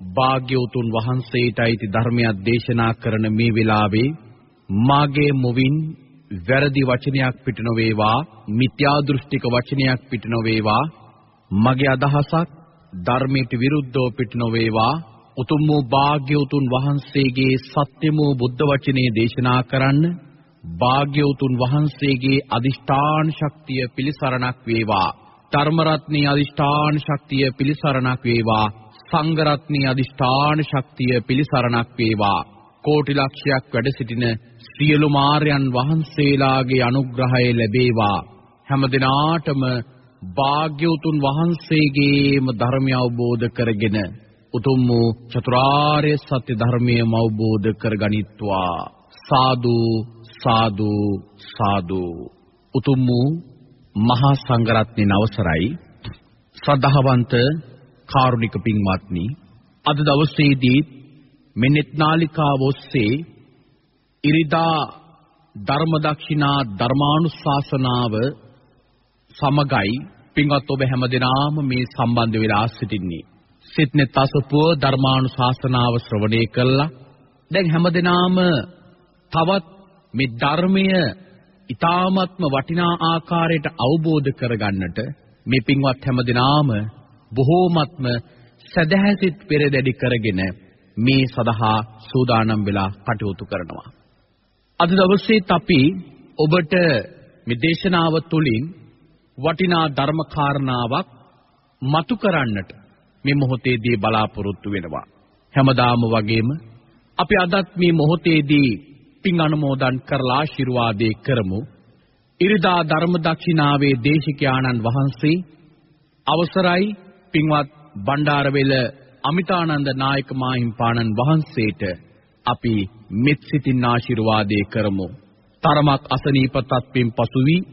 භාග්‍යවතුන් වහන්සේට අයිති ධර්මයක් දේශනා කරන මේ වෙලාවේ මාගේ මුවින් වැරදි වචනයක් පිට නොවේවා මිත්‍යා දෘෂ්ටික වචනයක් පිට නොවේවා මගේ අදහසක් ධර්මයට විරුද්ධව පිට නොවේවා උතුම් වූ භාග්‍යවතුන් වහන්සේගේ සත්‍ය වූ බුද්ධ වචනේ දේශනා කරන්න භාග්‍යවතුන් වහන්සේගේ අදිෂ්ඨාන ශක්තිය පිලිසරණක් වේවා ධර්ම රත්නී අදිෂ්ඨාන ශක්තිය පිලිසරණක් වේවා සංඝ රත්නී අදිෂ්ඨාන ශක්තිය පිලිසරණක් වේවා. කෝටි ලක්ෂයක් වැඩ සිටින සියලු මාර්යන් වහන්සේලාගේ අනුග්‍රහය ලැබේවා. හැම දිනාටම භාග්‍යවතුන් වහන්සේගේම ධර්මය අවබෝධ කරගෙන උතුම් වූ චතුරාර්ය සත්‍ය ධර්මයම අවබෝධ කරගනිත්වා. සාදු සාදු සාදු. උතුම් වූ මහා සංඝරත්නයේ අවසරයි ශ්‍රද්ධාවන්ත කාරුණික පින්වත්නි අද දවසේදී මෙනෙත් නාලිකාව ඔස්සේ ඉරිදා ධර්ම දක්ෂිනා ධර්මානුශාසනාව සමගයි පින්වත් ඔබ හැමදෙනාම මේ සම්බන්ධ වෙලා සිටින්නේ. සිට්නෙත් අසපුව ධර්මානුශාසනාව ශ්‍රවණය කළා. දැන් හැමදෙනාම තවත් මේ ධර්මය ඊ타ත්ම වටිනා ආකාරයට අවබෝධ කරගන්නට මේ පින්වත් හැමදෙනාම බොහෝමත්ම සදහැසිත පෙරදැඩි කරගෙන මේ සඳහා සූදානම් වෙලා කටයුතු කරනවා. අද දවසේත් අපි ඔබට මේ දේශනාව තුළින් වටිනා ධර්ම කාරණාවක් මතු කරන්නට මේ මොහොතේදී බලාපොරොත්තු වෙනවා. හැමදාම වගේම අපි අදත් මේ මොහොතේදී පින් අනුමෝදන් කරලා ආශිර්වාදේ කරමු. ඉරිදා ධර්ම දක්ෂිනාවේ දේශිකානන් වහන්සේ අවසරයි පින්වත් බණ්ඩාරවෙල අමිතානන්ද නායක මාහිම්පාණන් වහන්සේට අපි මෙත් සිතින් ආශිර්වාදේ කරමු. තරමක් අසනීප තත්ත්වෙන් පසු වී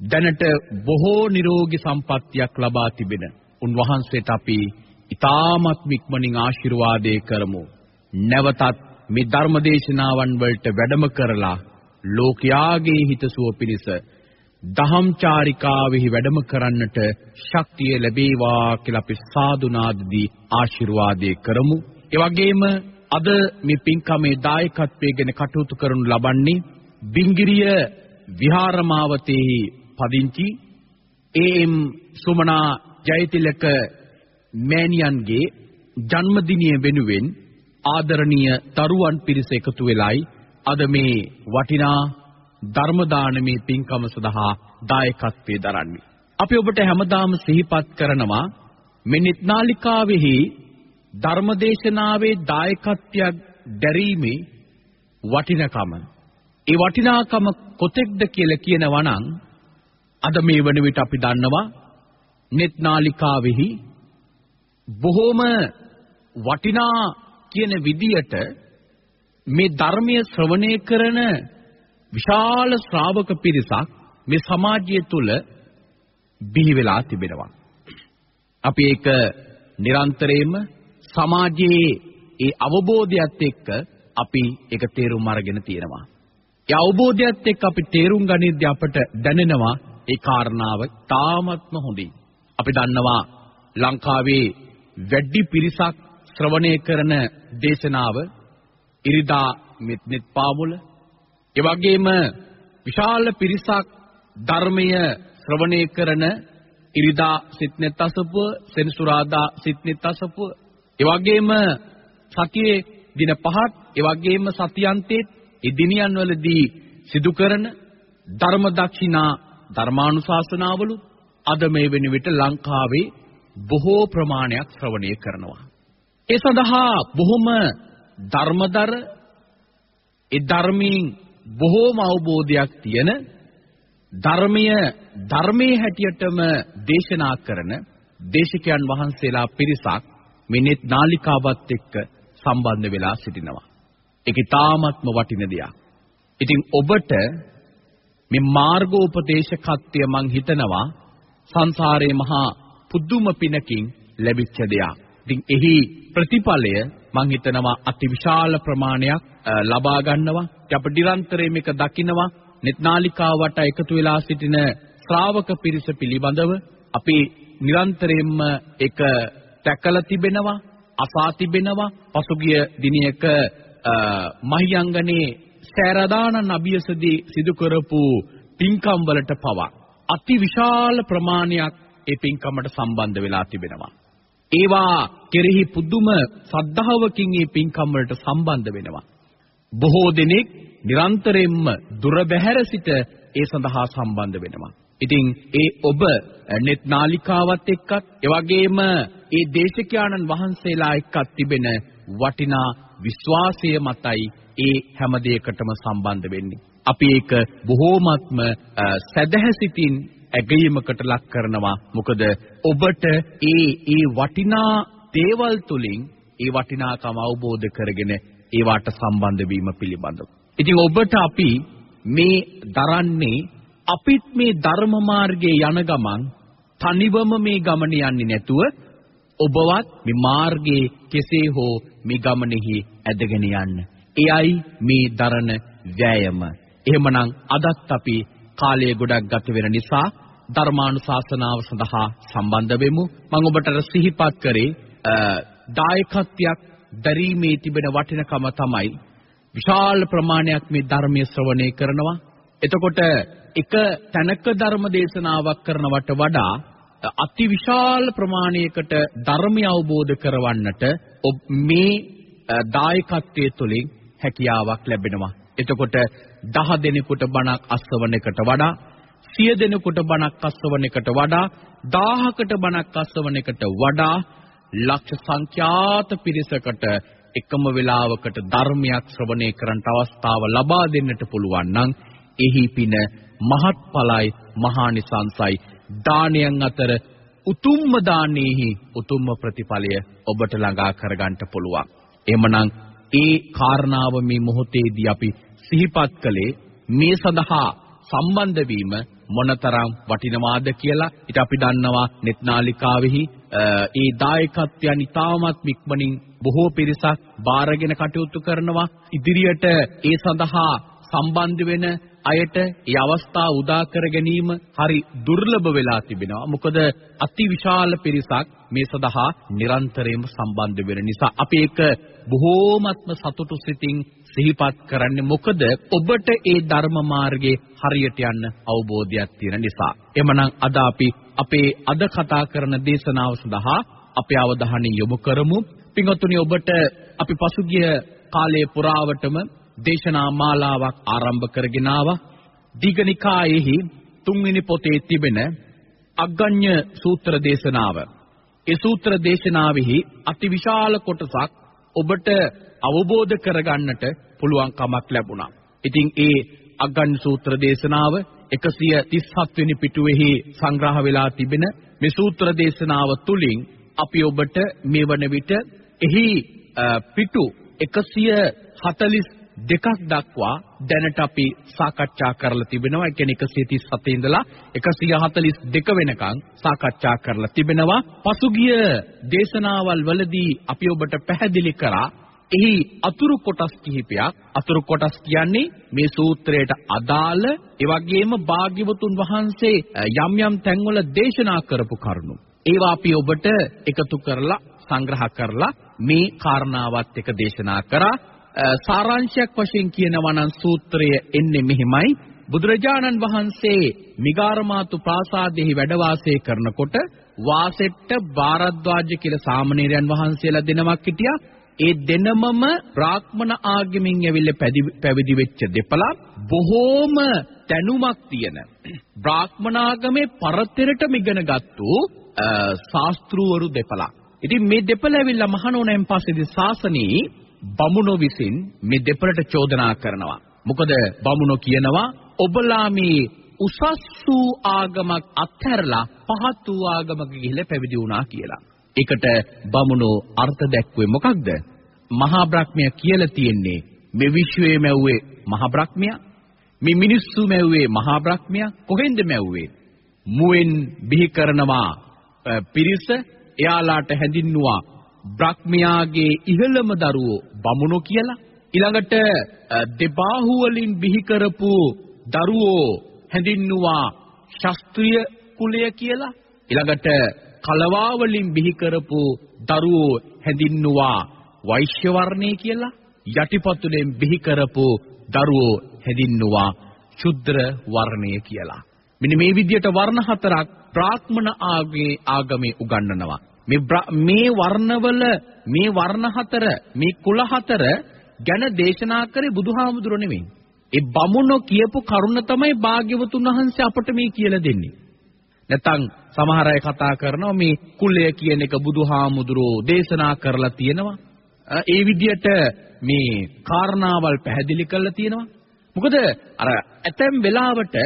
දැනට බොහෝ නිරෝගී සම්පත්තියක් ලබා තිබෙන උන්වහන්සේට අපි ඊ타මත් ඉක්මනින් ආශිර්වාදේ කරමු. නැවතත් මේ ධර්මදේශනාවන් වලට වැඩම කරලා ලෝකයාගේ හිතසුව පිණිස දහම් චාරිකාවෙහි වැඩම කරන්නට ශක්තිය ලැබේවා කියලා අපි සාදුනාදදී ආශිර්වාදේ කරමු. ඒ වගේම අද මේ පින්කමේ දායකත්වයෙන් කටයුතු කරනු ලබන්නේ බිංගිරිය විහාරමාවතේහි පදිංචි ඒ.එම්. සුමනා ජයතිලක මෑණියන්ගේ ජන්මදිනය වෙනුවෙන් ආදරණීය තරුවන් පිරිස එකතු වෙලයි අද මේ වටිනා ධර්ම දානමේ පින්කම සඳහා දායකත්වයේ දරන්නේ. අපි ඔබට හැමදාම සිහිපත් කරනවා මෙනිත් නාලිකාවෙහි ධර්මදේශනාවේ දායකත්වයක් දැරීමේ වටිනකම. ඒ වටිනාකම කොතෙක්ද කියලා කියනවා නම් අද මේ වන විට අපි දන්නවා net නාලිකාවෙහි බොහෝම වටිනා කියන විදියට මේ ධර්මයේ ශ්‍රවණය කරන විශාල ශ්‍රාවක පිරිසක් මේ සමාජය තුල බිහි වෙලා තිබෙනවා. අපි ඒක නිරන්තරයෙන්ම සමාජයේ ඒ අවබෝධයත් එක්ක අපි ඒක තේරුම් අරගෙන තියෙනවා. ඒ අවබෝධයත් එක්ක අපි තේරුම් ගනිද්දී අපට දැනෙනවා ඒ කාරණාව තාමත්ම හොඳයි. අපි දන්නවා ලංකාවේ වැඩි පිරිසක් ශ්‍රවණය කරන දේශනාව ඉරිදා මෙත්නෙත් පාමුල ඒ වගේම විශාල පිරිසක් ධර්මය ශ්‍රවණය කරන ඉරිදා සිත්නෙත් අසපුව සෙනසුරාදා සිත්නෙත් අසපුව ඒ වගේම සතියේ දින පහක් ඒ වගේම සතියන්තයේ ඒ දිනියන් වලදී සිදු කරන ධර්ම දක්ෂිනා ධර්මානුශාසනාවලු අද මේ වෙන විට ලංකාවේ බොහෝ ප්‍රමාණයක් ශ්‍රවණය කරනවා. ඒ සඳහා බොහොම ධර්මදර ඒ ධර්මයෙන් බොහෝම අවබෝධයක් තියෙන ධර්මීය ධර්මයේ හැටියටම දේශනා කරන දේශකයන් වහන්සේලා පිරිසක් මිනිත් නාලිකාවත් එක්ක සම්බන්ධ වෙලා සිටිනවා. ඒක තාමත්ම වටින දෙයක්. ඉතින් ඔබට මේ මාර්ගෝපදේශකත්වය මං හිතනවා සංසාරේ මහා පුදුම පිනකින් ලැබිච්ච දෙයක්. ඉතින් එහි ප්‍රතිඵලය මං හිතනවා අතිවිශාල ප්‍රමාණයක් ලබා ගන්නවා. අප නිරන්තරයෙන් මේක දකිනවා. netnalikaවට එකතු වෙලා සිටින ශ්‍රාවක පිරිස පිළිබඳව අපි නිරන්තරයෙන්ම එක දැකලා තිබෙනවා අසා තිබෙනවා පසුගිය දිනයක මහියංගනේ සෑරදානන් අභියසදී සිදු කරපු පින්කම් වලට පවා අති විශාල ප්‍රමාණයක් ඒ පින්කමට සම්බන්ධ වෙලා තිබෙනවා. ඒවා කෙරෙහි පුදුම සද්ධාවකින් මේ පින්කම් වලට සම්බන්ධ වෙනවා. බොහෝ දෙනෙක් නිරන්තරයෙන්ම දුර බැහැර සිට ඒ සඳහා සම්බන්ධ වෙනවා. ඉතින් ඒ ඔබ net නාලිකාවත් එක්කත් එවැගේම ඒ දේශකයාණන් වහන්සේලා එක්කත් තිබෙන වටිනා විශ්වාසය මතයි ඒ හැම දෙයකටම සම්බන්ධ වෙන්නේ. අපි ඒක බොහෝමත්ම සැදැහැසිතින් ඇගීමකට ලක් කරනවා. මොකද ඔබට ඒ ඒ වටිනා දේවල් තුලින් ඒ වටිනාකම අවබෝධ කරගෙන ඒවට සම්බන්ධ වීම පිළිබඳව. ඉතින් ඔබට අපි මේ දරන්නේ අපිත් මේ ධර්ම මාර්ගයේ යන ගමන් තනිවම මේ ගමන යන්නේ නැතුව ඔබවත් මේ මාර්ගයේ කෙසේ හෝ මේ ගමනේහි ඇදගෙන යන්න. එයයි මේ දරන වෑයම. එහෙමනම් අදත් අපි කාලය ගොඩක් ගත වෙන නිසා ධර්මානුශාසනාව සඳහා සම්බන්ධ වෙමු. මම ඔබට සිහිපත් කරේ දායකත්වයක් දැරීමේ තිබෙන වටිනකම තමයි විශාල ප්‍රමාණයක් මේ ධර්මයේ ශ්‍රවණය කරනවා. එතකොට එක තැනක ධර්ම දේශනාවක් කරනවට වඩා අති විශාල ප්‍රමාණයකට ධර්මය අවබෝධ කරවන්නට මේ දායකත්වයේ තුලින් හැකියාවක් ලැබෙනවා. එතකොට 10 දෙනෙකුට බණක් අස්වන එකට වඩා 100 දෙනෙකුට බණක් අස්වන එකට වඩා 1000කට බණක් අස්වන එකට වඩා ලක්ෂ සංඛ්‍යාත පිරිසකට එකම වෙලාවකට ධර්මයක් ශ්‍රවණය කරන්නට අවස්ථාව ලබා දෙන්නට පුළුවන් නම් එහි පින මහත්ඵලයි මහානිසංසයි දානයන් අතර උතුම්ම දානෙහි උතුම්ම ප්‍රතිඵලය ඔබට ළඟා කරගන්න පුළුවන්. එහෙමනම් ඒ කාරණාව මේ මොහොතේදී අපි සිහිපත් කළේ මේ සඳහා සම්බන්ධ වීම මොනතරම් වටිනවාද කියලා. ඊට අපි දන්නවා netනාලිකාවෙහි ඒ දායකත්වයන් ඉතාමත් ඉක්මනින් බොහෝ පිරිසක් බාරගෙන කටයුතු කරනවා. ඉදිරියට ඒ සඳහා සම්බන්ධ වෙන අයට ඒ අවස්ථාව උදා කර ගැනීම හරි දුර්ලභ වෙලා තිබෙනවා. මොකද අති විශාල පිරිසක් මේ සඳහා නිරන්තරයෙන්ම සම්බන්ධ වෙන නිසා අපි ඒක බොහෝමත්ම සතුටු සිතින් සිහිපත් කරන්නේ මොකද ඔබට ඒ ධර්ම මාර්ගයේ හරියට යන්න අවබෝධයක් තියෙන නිසා. එමනම් අද අපි අපේ අද කතා කරන දේශනාව සඳහා අපේ අවධානය යොමු කරමු. පින්වත්නි ඔබට අපි පසුගිය කාලයේ පුරාවටම දේශනා මාලාවක් ආරම්භ කරගෙන ආවා. දීඝනිකායේහි තුන්වෙනි පොතේ තිබෙන අග්ගඤ්ඤ සූත්‍ර දේශනාව. ඒ සූත්‍ර දේශනාවෙහි අතිවිශාල කොටසක් ඔබට අවබෝධ කරගන්නට පුළුවන් කමක් ලැබුණා. ඉතින් ඒ අග්ගඤ්ඤ සූත්‍ර දේශනාව 137 වෙනි පිටුවේහි සංග්‍රහ වෙලා තිබෙන මේ සූත්‍ර දේශනාව තුලින් අපි ඔබට මේ වන විට එහි පිටු 140 දෙකක් දක්වා දැනට අපි සාකච්ඡා කරලා තිබෙනවා. ඒ කියන්නේ 137 ඉඳලා 142 වෙනකන් සාකච්ඡා කරලා තිබෙනවා. පසුගිය දේශනාවල් වලදී අපි ඔබට පැහැදිලි කරා එහි අතුරු කොටස් කිහිපයක් අතුරු කොටස් කියන්නේ මේ සූත්‍රයට අදාළ ඒ වගේම භාග්‍යවතුන් වහන්සේ යම් යම් තැන්වල දේශනා කරපු කරුණු. ඒවා අපි ඔබට එකතු කරලා සංග්‍රහ කරලා මේ කාරණාවත් එක දේශනා කරා. සාරාංශයක් වශයෙන් කියනවා නම් සූත්‍රය එන්නේ මෙහිමයි. බුදුරජාණන් වහන්සේ මිගාරමාතු ප්‍රාසාදෙහි වැඩ වාසය කරනකොට වාසෙට්ට භාරද්වාජ කියලා සාමණේරයන් වහන්සේලා දෙනමක් හිටියා ඒ දෙනමම බ්‍රාහ්මණ ආගමෙන් ඇවිල්ලා පැවිදි වෙච්ච දෙපළක් බොහෝම දැනුමක් තියෙන. බ්‍රාහ්මණ ආගමේ පරතරටම ඉගෙනගත්තු ශාස්ත්‍රූවරු දෙපළක්. ඉතින් මේ දෙපළ ඇවිල්ලා මහණෝනෙන් පස්සේදී ශාසනී බමුණෝ විසින් මේ දෙපළට චෝදනා කරනවා. මොකද බමුණෝ කියනවා ඔබලා මේ උසස් වූ ආගමක් අත්හැරලා පහත් වූ ආගමක ගිහිල්ලා පැවිදි වුණා කියලා. ඒකට බමුණෝ අර්ථ දැක්ුවේ මොකක්ද? මහා බ්‍රහ්මයා කියලා තියෙන්නේ මේ විශ්වයේ මැව්වේ මහා බ්‍රහ්මයා මේ මිනිස්සු මැව්වේ මහා බ්‍රහ්මයා කොහෙන්ද මැව්වේ? මුවෙන් බිහි කරනවා පිරිස එයාලාට හැඳින්නුවා බ්‍රහ්මයාගේ ඉහළම දරුවෝ බමුණෝ කියලා. ඊළඟට දෙබාහු වලින් බිහි කරපු දරුවෝ හැඳින්නුවා ශාස්ත්‍රීය කුලය කියලා. ඊළඟට කලවා වලින් බිහි කරපු දරුවෝ හැඳින්නුවා වෛශ්‍ය වර්ණය කියලා. යටිපතුලෙන් බිහි කරපු දරුවෝ හැඳින්නුවා ශුද්‍ර වර්ණය කියලා. මෙන්න මේ විදිහට වර්ණ හතරක් බ්‍රාහ්මණ ආගමේ ආගමේ උගන්වනවා. මේ මේ වර්ණවල මේ වර්ණ හතර මේ කුල හතර ගැන දේශනා කරේ බුදුහාමුදුරුවෝ නෙමෙයි. ඒ බමුණෝ කියපු කරුණ තමයි භාග්‍යවතුන් වහන්සේ අපට මේ කියලා දෙන්නේ. නැත්තම් සමහර අය කතා කරනවා මේ කුලය කියන එක බුදුහාමුදුරුවෝ දේශනා කරලා තියෙනවා. ඒ විදිහට මේ කාරණාවල් පැහැදිලි කරලා තියෙනවා. මොකද අර ඇතැම් වෙලාවට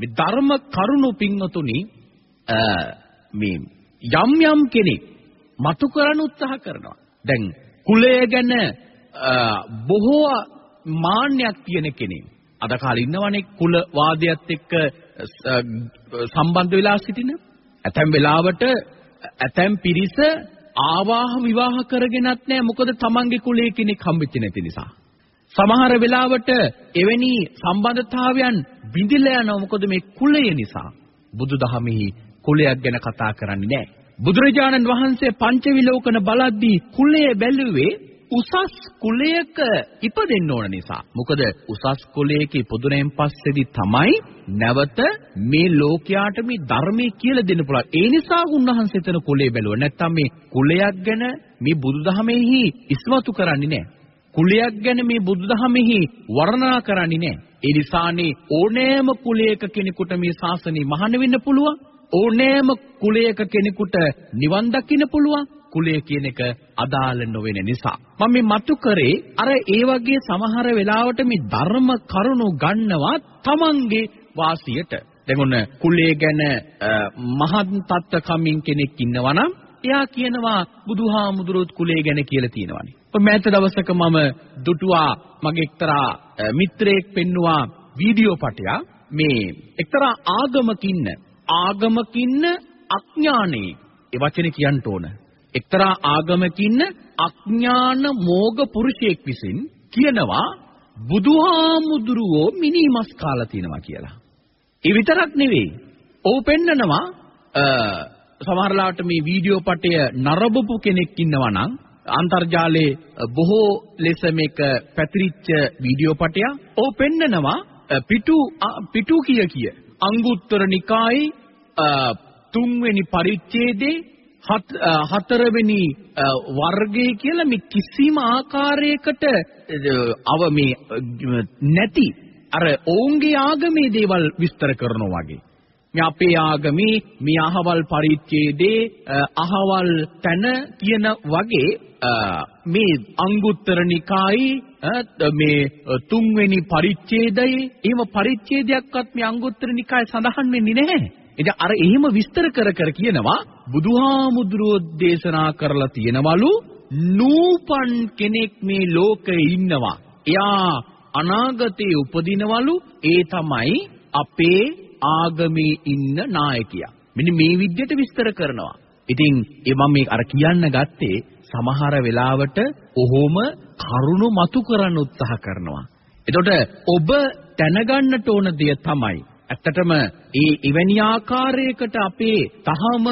මේ ධර්ම කරුණු පින්වතුනි මේ යම් යම් කෙනෙක් මතු කරන්න උත්සාහ කරනවා. දැන් කුලය ගැන බොහෝ මාන්නයක් තියෙන කෙනෙක්. අද කාලේ ඉන්නවනේ කුල වාදයත් එක්ක සම්බන්ධ වෙලා සිටින. ඇතැම් වෙලාවට ඇතැම් පිරිස ආවාහ විවාහ කරගෙනත් නැහැ මොකද තමන්ගේ කුලයේ කෙනෙක් හම්බෙච්ච නැති නිසා. සමහර වෙලාවට එවැනි සම්බන්ධතාවයන් බිඳිලා යනවා මොකද මේ කුලය නිසා. බුදුදහමෙහි කුලයක් ගැන කතා කරන්නේ නැහැ. බුදුරජාණන් වහන්සේ පංචවිලෝකන බලද්දී කුලය බැලුවේ උසස් කුලයක ඉපදෙන්න ඕන නිසා. මොකද උසස් කුලයක ඉපදුනෙන් පස්සේදී තමයි නැවත මේ ලෝකයාට මේ ධර්මයේ කියලා දෙන්න පුළුවන්. ඒ නිසා උන්වහන්සේ එතන කුලය බැලුවා. නැත්තම් මේ කුලයක් ගැන මේ බුදුදහමෙහි ඉස්මතු කරන්නේ නැහැ. කුලයක් ගැන මේ බුදුදහමෙහි වර්ණනා කරන්නේ නැහැ. ඒ නිසානේ ඕනෑම කුලයක කෙනෙකුට මේ ශාසනය මහාන වෙන්න පුළුවන්. ඕනෑම කුලයක කෙනෙකුට නිවන් දකින්න පුළුවන්. කුලය කියන එක අදාළ නොවන නිසා. මම මේ මතු කරේ අර ඒ වගේ සමහර වෙලාවට මේ ධර්ම කරුණු ගන්නවා තමන්ගේ වාසියට. දැන් ඔන්න කුලය ගැන මහත් තත්ත්ව කමින් කෙනෙක් ඉන්නවා නම් එයා කියනවා බුදුහාමුදුරුවෝ කුලය ගැන කියලා තියෙනවානේ. ඔය මෑත දවසක මම දුටුවා මගේ එක්තරා මිත්‍රයෙක් පෙන්නවා වීඩියෝ පටයක්. මේ එක්තරා ආගමක ඉන්න ආගමකින්න අඥානේ ඒ වචනේ කියන්න ඕන. එක්තරා ආගමකින්න අඥාන මෝග පුරුෂයෙක් විසින් කියනවා බුදුහාමුදුරුවෝ මිනිමස් කාලා තිනවා කියලා. ඒ විතරක් නෙවෙයි. ඔහු පෙන්නනවා සමහරලාට මේ වීඩියෝ පටය නරඹපු කෙනෙක් ඉන්නවා නම් අන්තර්ජාලයේ බොහෝ ලෙස මේක පැතිරිච්ච වීඩියෝ පටයක් ඔහු පෙන්නනවා පිටු පිටු කිය කිය අංගුත්තර නිකායේ තුන්වෙනි පරිච්ඡේදේ හතරවෙනි වර්ගයේ කියලා මේ කිසිම ආකාරයකට අව මේ නැති අර ඔවුන්ගේ ආගමේ දේවල් විස්තර කරනවා වගේ. මේ අපේ ආගමේ මේ අහවල් පරිච්ඡේදේ අහවල් තැන කියන වගේ මේ අංගුත්තර නිකායේ මේ තුන්වෙනි පරිච්ඡේදයේ එහෙම පරිච්ඡේදයක්වත් මේ අංගුත්තර නිකායේ සඳහන් වෙන්නේ නැහැ. ඉතින් අර එහෙම විස්තර කර කර කියනවා බුදුහාමුදුරුවෝ දේශනා කරලා තියෙනවලු නූපන් කෙනෙක් මේ ලෝකේ ඉන්නවා. එයා අනාගතේ උපදිනවලු ඒ තමයි අපේ ආගමේ ඉන්න නායකයා. මෙන්න මේ විදිහට විස්තර කරනවා. ඉතින් ඒ මම මේ අර කියන්න ගත්තේ සමහර වෙලාවට ඔහොම කරුණු මතු කරන්න උත්සාහ කරනවා. එතකොට ඔබ දැනගන්නට ඕන දෙය තමයි ඇත්තටම ඒ එවැනි ආකාරයකට අපේ තහම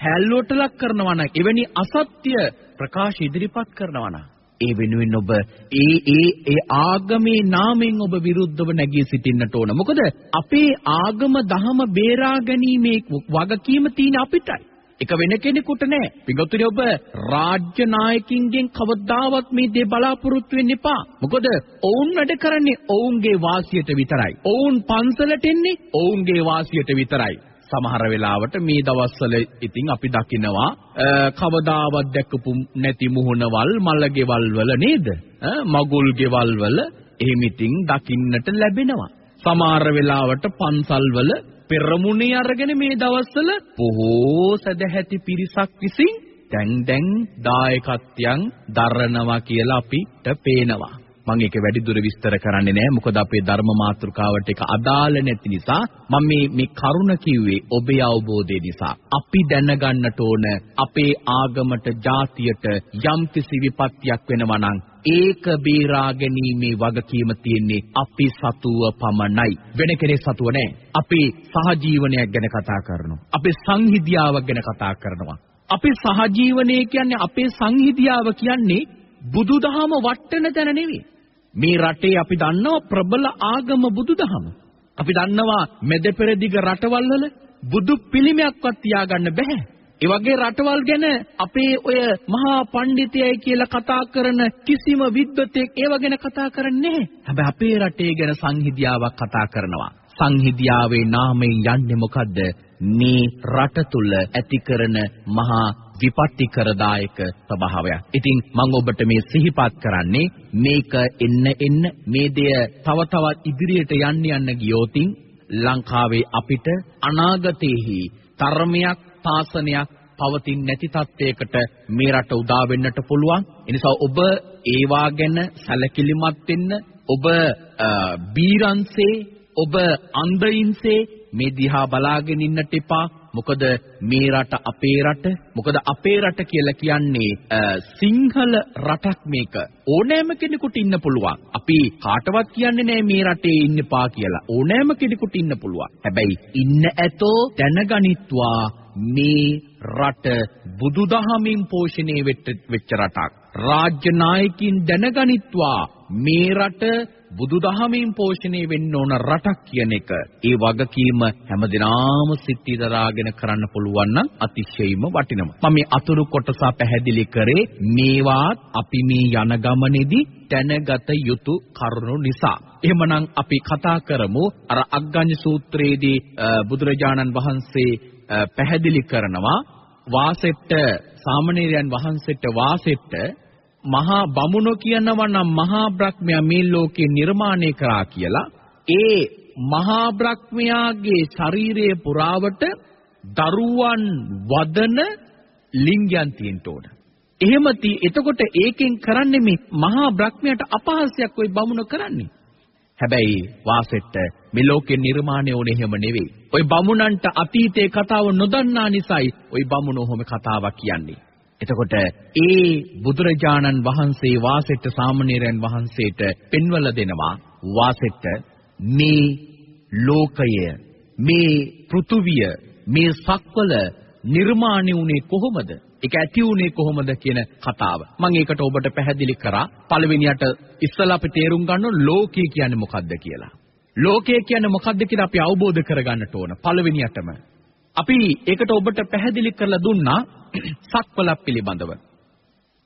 හැල්ලුවට ලක් කරනවා නම් එවැනි අසත්‍ය ප්‍රකාශ ඉදිරිපත් කරනවා නම් ඒ වෙනුවෙන් ඔබ ඒ ඒ ඒ ආගමේ නාමයෙන් ඔබ විරුද්ධව නැගී සිටින්නට ඕන. මොකද අපේ ආගම දහම බේරා ගැනීමේ වගකීම තියෙන අපිටයි. එක වෙන කෙනෙකුට නෑ. පිටුතුනේ ඔබ රාජ්‍ය නායකින්ගෙන් කවදාවත් මේ දේ බලාපොරොත්තු වෙන්න එපා. මොකද ඔවුන් වැඩ කරන්නේ ඔවුන්ගේ වාසියට විතරයි. ඔවුන් පන්සලට එන්නේ ඔවුන්ගේ වාසියට විතරයි. සමහර වෙලාවට මේ දවස්වල ඉතින් අපි දකිනවා කවදාවත් දැකපු නැති මුහුණවල් මල්ලගෙවල් වල නේද? මගුල් ගෙවල් වල එහෙම ඉතින් දකින්නට ලැබෙනවා. සමහර වෙලාවට පන්සල් වල පෙරමුණේ අරගෙන මේ දවස්වල බොහෝ සදැහැති පිරිසක් විසින් දැන් දැන් දායකත්වයන් දරනවා කියලා අපිට පේනවා. මම ඒක වැඩි දුර විස්තර කරන්නේ නැහැ මොකද අපේ ධර්ම මාතෘකාවට ඒක අදාළ නැති නිසා මම මේ මේ කරුණ කිව්වේ ඔබේ අවබෝධය නිසා. අපි දැනගන්නට ඕන අපේ ආගමට ජාතියට යම් කිසි විපත්තියක් වෙනවා නම් ඒක බේරා ගැනීමේ වගකීම තියෙන්නේ අපි සතුව පමණයි. වෙන කෙනෙක් සතුව නැහැ අපි සහජීවනයක් ගැන කතා කරනවා. අපි සංහිදියාවක් ගැන කතා කරනවා. අපි සහජීවනය කියන්නේ අපේ සංහිදියාව කියන්නේ බුදුදහම වටන තැන නෙවෙයි මේ රටේ අපි දන්නවා ප්‍රබල ආගම බුදුදහම. අපි දන්නවා මෙද පෙරදිග රටවල් වල බුදු පිළිමයක්වත් තියාගන්න බෑ. ඒ වගේ රටවල් ගැන අපේ ඔය මහා පඬිතයයි කියලා කතා කරන කිසිම විද්වතෙක් ඒව ගැන කතා කරන්නේ නැහැ. හැබැයි අපේ රටේ ගැන සංහිදියාවක් කතා කරනවා. සංහිදියාවේ නාමයෙන් යන්නේ මොකද්ද? මේ රට තුල ඇති කරන මහා විපත්තිකරදායක ස්වභාවයක්. ඉතින් මම ඔබට මේ සිහිපත් කරන්නේ මේක එන්න එන්න මේ දෙය තව තවත් ඉදිරියට යන්න යන්න ගියොතින් ලංකාවේ අපිට අනාගතයේහි ධර්මයක් ශාසනයක් පවතින් නැති තත්වයකට මේ රට උදා වෙන්නට පුළුවන්. ඒ නිසා ඔබ ඒවා ගැන සැලකිලිමත් වෙන්න ඔබ බීරන්සේ ඔබ අන්ධයින්සේ මේ දිහා බලාගෙන ඉන්නට එපා. මොකද මේ රට අපේ රට. මොකද අපේ රට කියලා කියන්නේ සිංහල රටක් මේක. ඕනෑම කෙනෙකුට ඉන්න පුළුවන්. අපි කාටවත් කියන්නේ නෑ මේ රටේ ඉන්න එපා කියලා. ඕනෑම කෙනෙකුට ඉන්න පුළුවන්. හැබැයි ඉන්න ඇතෝ දැනගනිත්වා මේ රට බුදුදහමින් පෝෂණය වෙච්ච රටක්. රාජ්‍ය නායකින් දැනගනිත්වා මේ රට බුදුදහමින් පෝෂණය වෙන්න ඕන රටක් කියන එක ඒ වගකීම හැමදිනාම සිත්ති දරාගෙන කරන්න පුළුවන් නම් අතිශයින්ම වටිනවා. මම මේ අතුරු කොටස පැහැදිලි කරේ මේවාත් අපි මේ යන ගමනේදී දැනගත යුතු කරුණු නිසා. එහෙමනම් අපි කතා කරමු අර අග්ගඤ්ඤ සූත්‍රයේදී බුදුරජාණන් වහන්සේ පැහැදිලි කරනවා වාසෙට්ට සාමණේරයන් වහන්සේට වාසෙට්ට මහා බමුණෝ කියනවා නම් මහා බ්‍රහ්මයා මේ ලෝකේ නිර්මාණය කරා කියලා ඒ මහා බ්‍රහ්මයාගේ ශරීරයේ පුරාවට දරුවන් වදන ලිංගයන් තියෙන්න ඕන. එහෙම තී එතකොට ඒකෙන් කරන්නේ මේ මහා බ්‍රහ්මයාට අපහාසයක් ওই බමුණ කරන්නේ. හැබැයි වාසෙට්ට මේ ලෝකේ නිර්මාණය වුණේ එහෙම නෙවෙයි. ওই බමුණන්ට අතීතේ කතාව නොදන්නා නිසායි ওই බමුණෝ ඔහොම කතාවක් කියන්නේ. එතකොට ඒ බුදුරජාණන් වහන්සේ වාසෙට්ට සාමණේරයන් වහන්සේට පෙන්වලා දෙනවා වාසෙට්ට මේ ලෝකය මේ පෘථුවිය මේ සක්වල නිර්මාණය වුණේ කොහොමද? ඒක ඇති වුණේ කොහොමද කියන කතාව. මම ඒකට ඔබට පැහැදිලි කරා. පළවෙනියට ඉස්සලා අපි තේරුම් ගන්න ලෝකය කියන්නේ මොකක්ද කියලා. ලෝකය කියන්නේ මොකක්ද කියලා අපි අවබෝධ කරගන්නට ඕන. පළවෙනියටම අපි ඒකට ඔබට පැහැදිලි කරලා දුන්නා සක්වලක් පිළිබඳව.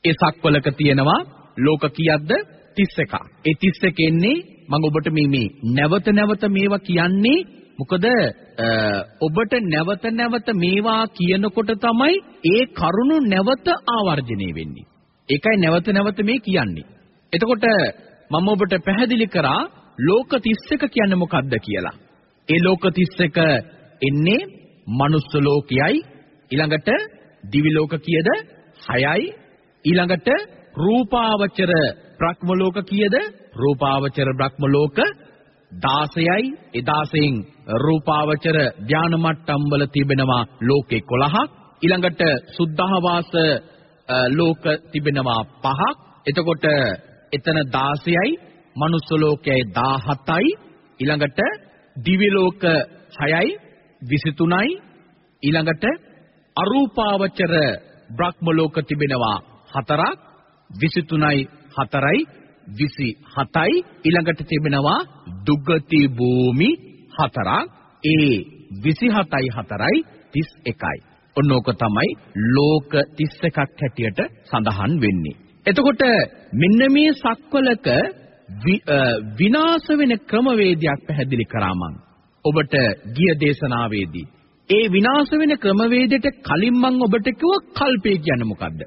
ඒ සක්වලක තියෙනවා ලෝක කීයක්ද 31ක්. ඒ 31 එන්නේ මම ඔබට මේ මේ නැවත නැවත මේවා කියන්නේ මොකද ඔබට නැවත නැවත මේවා කියනකොට තමයි ඒ කරුණු නැවත ආවර්ජනය වෙන්නේ. ඒකයි නැවත නැවත මේ කියන්නේ. එතකොට මම ඔබට පැහැදිලි කරා ලෝක 31 කියන්නේ මොකක්ද කියලා. ඒ ලෝක 31 එන්නේ මනුස්ස ලෝකයයි ඊළඟට දිවි ලෝක කීයද? 6යි ඊළඟට රූපාවචර බ්‍රහ්ම ලෝක කීයද? රූපාවචර බ්‍රහ්ම ලෝක 16යි ඒ 16න් රූපාවචර ධාන මට්ටම් වල තිබෙනවා ලෝක 11ක් ඊළඟට සුද්ධහවාස ලෝක තිබෙනවා 5ක් එතකොට එතන 16යි මනුස්ස ලෝකයයි 17යි ඊළඟට දිව්‍ය ලෝක 6යි 23යි ඊළඟට අරූපාවචර බ්‍රහ්ම ලෝක තිබෙනවා හතරක් 23යි 4යි 27යි ඊළඟට තිබෙනවා දුගති භූමි හතරක් ඒ 27යි 4යි 31යි ඔන්නෝක තමයි ලෝක 31ක් හැටියට සඳහන් වෙන්නේ. එතකොට මෙන්න මේ සක්වලක විනාශ වෙන ක්‍රමවේදයක් පැහැදිලි කරා මං. ඔබට ගිය දේශනාවේදී ඒ විනාශ වෙන ක්‍රමවේදයට කලින් මං ඔබට කිව්ව කල්පේ කියන්නේ මොකද්ද?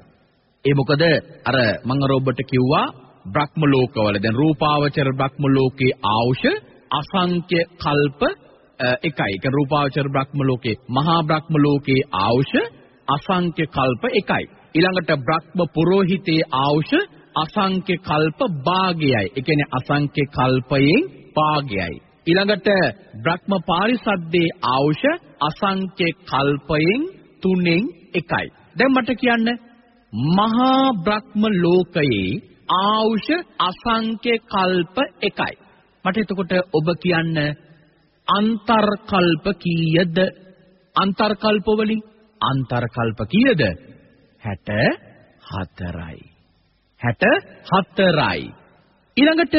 ඒ මොකද අර මං අර ඔබට කිව්වා බ්‍රහ්ම ලෝකවල දැන් රූපාවචර බ්‍රහ්ම ලෝකේ ආවුෂ අසංඛ්‍ය කල්ප එකයි. ඒක රූපාවචර බ්‍රහ්ම ලෝකේ මහා බ්‍රහ්ම ලෝකේ ආවුෂ අසංඛ්‍ය කල්ප එකයි. ඊළඟට බ්‍රහ්ම පුරোহিතේ ආවුෂ අසංඛ්‍ය කල්ප භාගයයි. ඒ කියන්නේ අසංඛ්‍ය කල්පයෙන් භාගයයි. ඊළඟට බ්‍රහ්ම පාරිසද්දේ ආවුෂ අසංඛ්‍ය කල්පයෙන් තුනෙන් එකයි. දැන් මට කියන්න මහා බ්‍රහ්ම ලෝකයේ ආවුෂ අසංඛ්‍ය කල්ප එකයි. මට එතකොට ඔබ කියන්න අන්තර්කල්ප කීයද? අන්තර්කල්ප වලින් අන්තර්කල්ප කීයද? 64යි. 64යි. ඊළඟට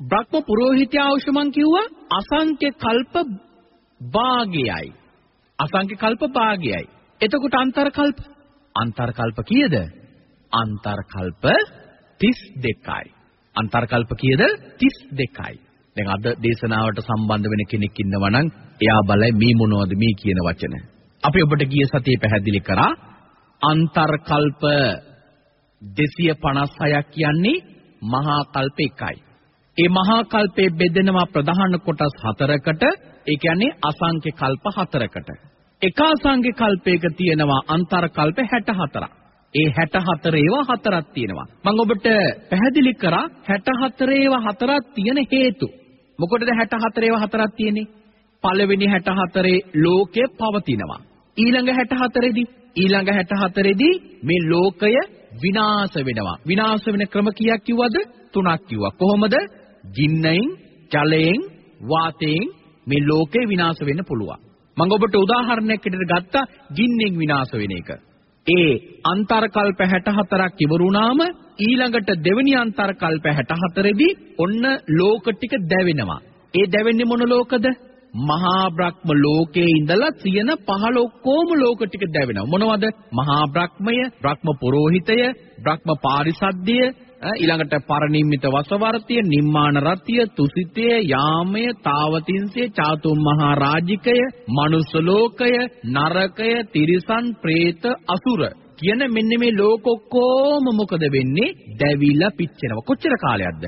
බ්‍රහ්ම පුරোহিতය අවශ්‍යමන් කිව්වා අසංඛ්‍ය කල්ප භාගයයි. අසංඛ්‍ය කල්ප භාගයයි. එතකොට අන්තර්කල්ප අන්තර්කල්ප කීයද? අන්තර්කල්ප 32යි. අන්තර්කල්ප කීයද? 32යි. දැන් අද දේශනාවට සම්බන්ධ වෙන කෙනෙක් ඉන්නවා නම් එයා බලයි මේ මොනවද මේ කියන වචන. අපි ඔබට ගිය සතියේ පැහැදිලි කරා අන්තර්කල්ප 256ක් කියන්නේ මහා කල්ප එකයි. ඒ මහා කල්පේ බෙදෙනවා ප්‍රධාන කොටස් හතරකට. ඒ කියන්නේ අසංඛ්‍ය කල්ප හතරකට. එක අසංඛ්‍ය කල්පයක තියෙනවා අන්තර්කල්ප 64ක්. ඒ 64 ඒවා හතරක් තියෙනවා. මම ඔබට පැහැදිලි කරා 64 ඒවා හතරක් තියෙන හේතු. මොකටද 64 ඒවා හතරක් තියෙන්නේ? පළවෙනි 64 ලෝකය පවතිනවා. ඊළඟ 64 දී ඊළඟ 64 දී මේ ලෝකය විනාශ වෙනවා. විනාශ වෙන ක්‍රම කීයක් කිව්වද? තුනක් කිව්වා. කොහොමද? ගින්නෙන්, ජලයෙන්, වාතයෙන් මේ ලෝකේ විනාශ වෙන්න පුළුවන්. මම ඔබට උදාහරණයක් විදිහට ගත්තා ගින්නෙන් විනාශ වෙන එක. ඒ අන්තර්කල්ප 64ක් ඉවරුනාම ඊළඟට දෙවෙනි අන්තර්කල්ප 64 දී ඔන්න ලෝක ටික දැවෙනවා. ඒ දැවෙන්නේ මොන ලෝකද? මහා බ්‍රහ්ම ලෝකයේ ඉඳලා තියෙන පහළ ඔක්කොම ලෝක ටික දැවෙනවා. මොනවද? මහා බ්‍රහ්මය, බ්‍රහ්ම පුරোহিতය, බ්‍රහ්ම පාරිසද්දය, ඊළඟට පරිනිම්මිත වසවර්තිය, නිම්මාන රතිය, තුසිතය, යාමය, තාවතින්සය, චාතුම් මහා රාජිකය, මනුස්ස ලෝකය, නරකය, තිරිසන්, പ്രേත, අසුර කියන මෙන්න මේ ලෝක ඔක්කොම මොකද වෙන්නේ? දැවිලා පිච්චෙනවා. කොච්චර කාලයක්ද?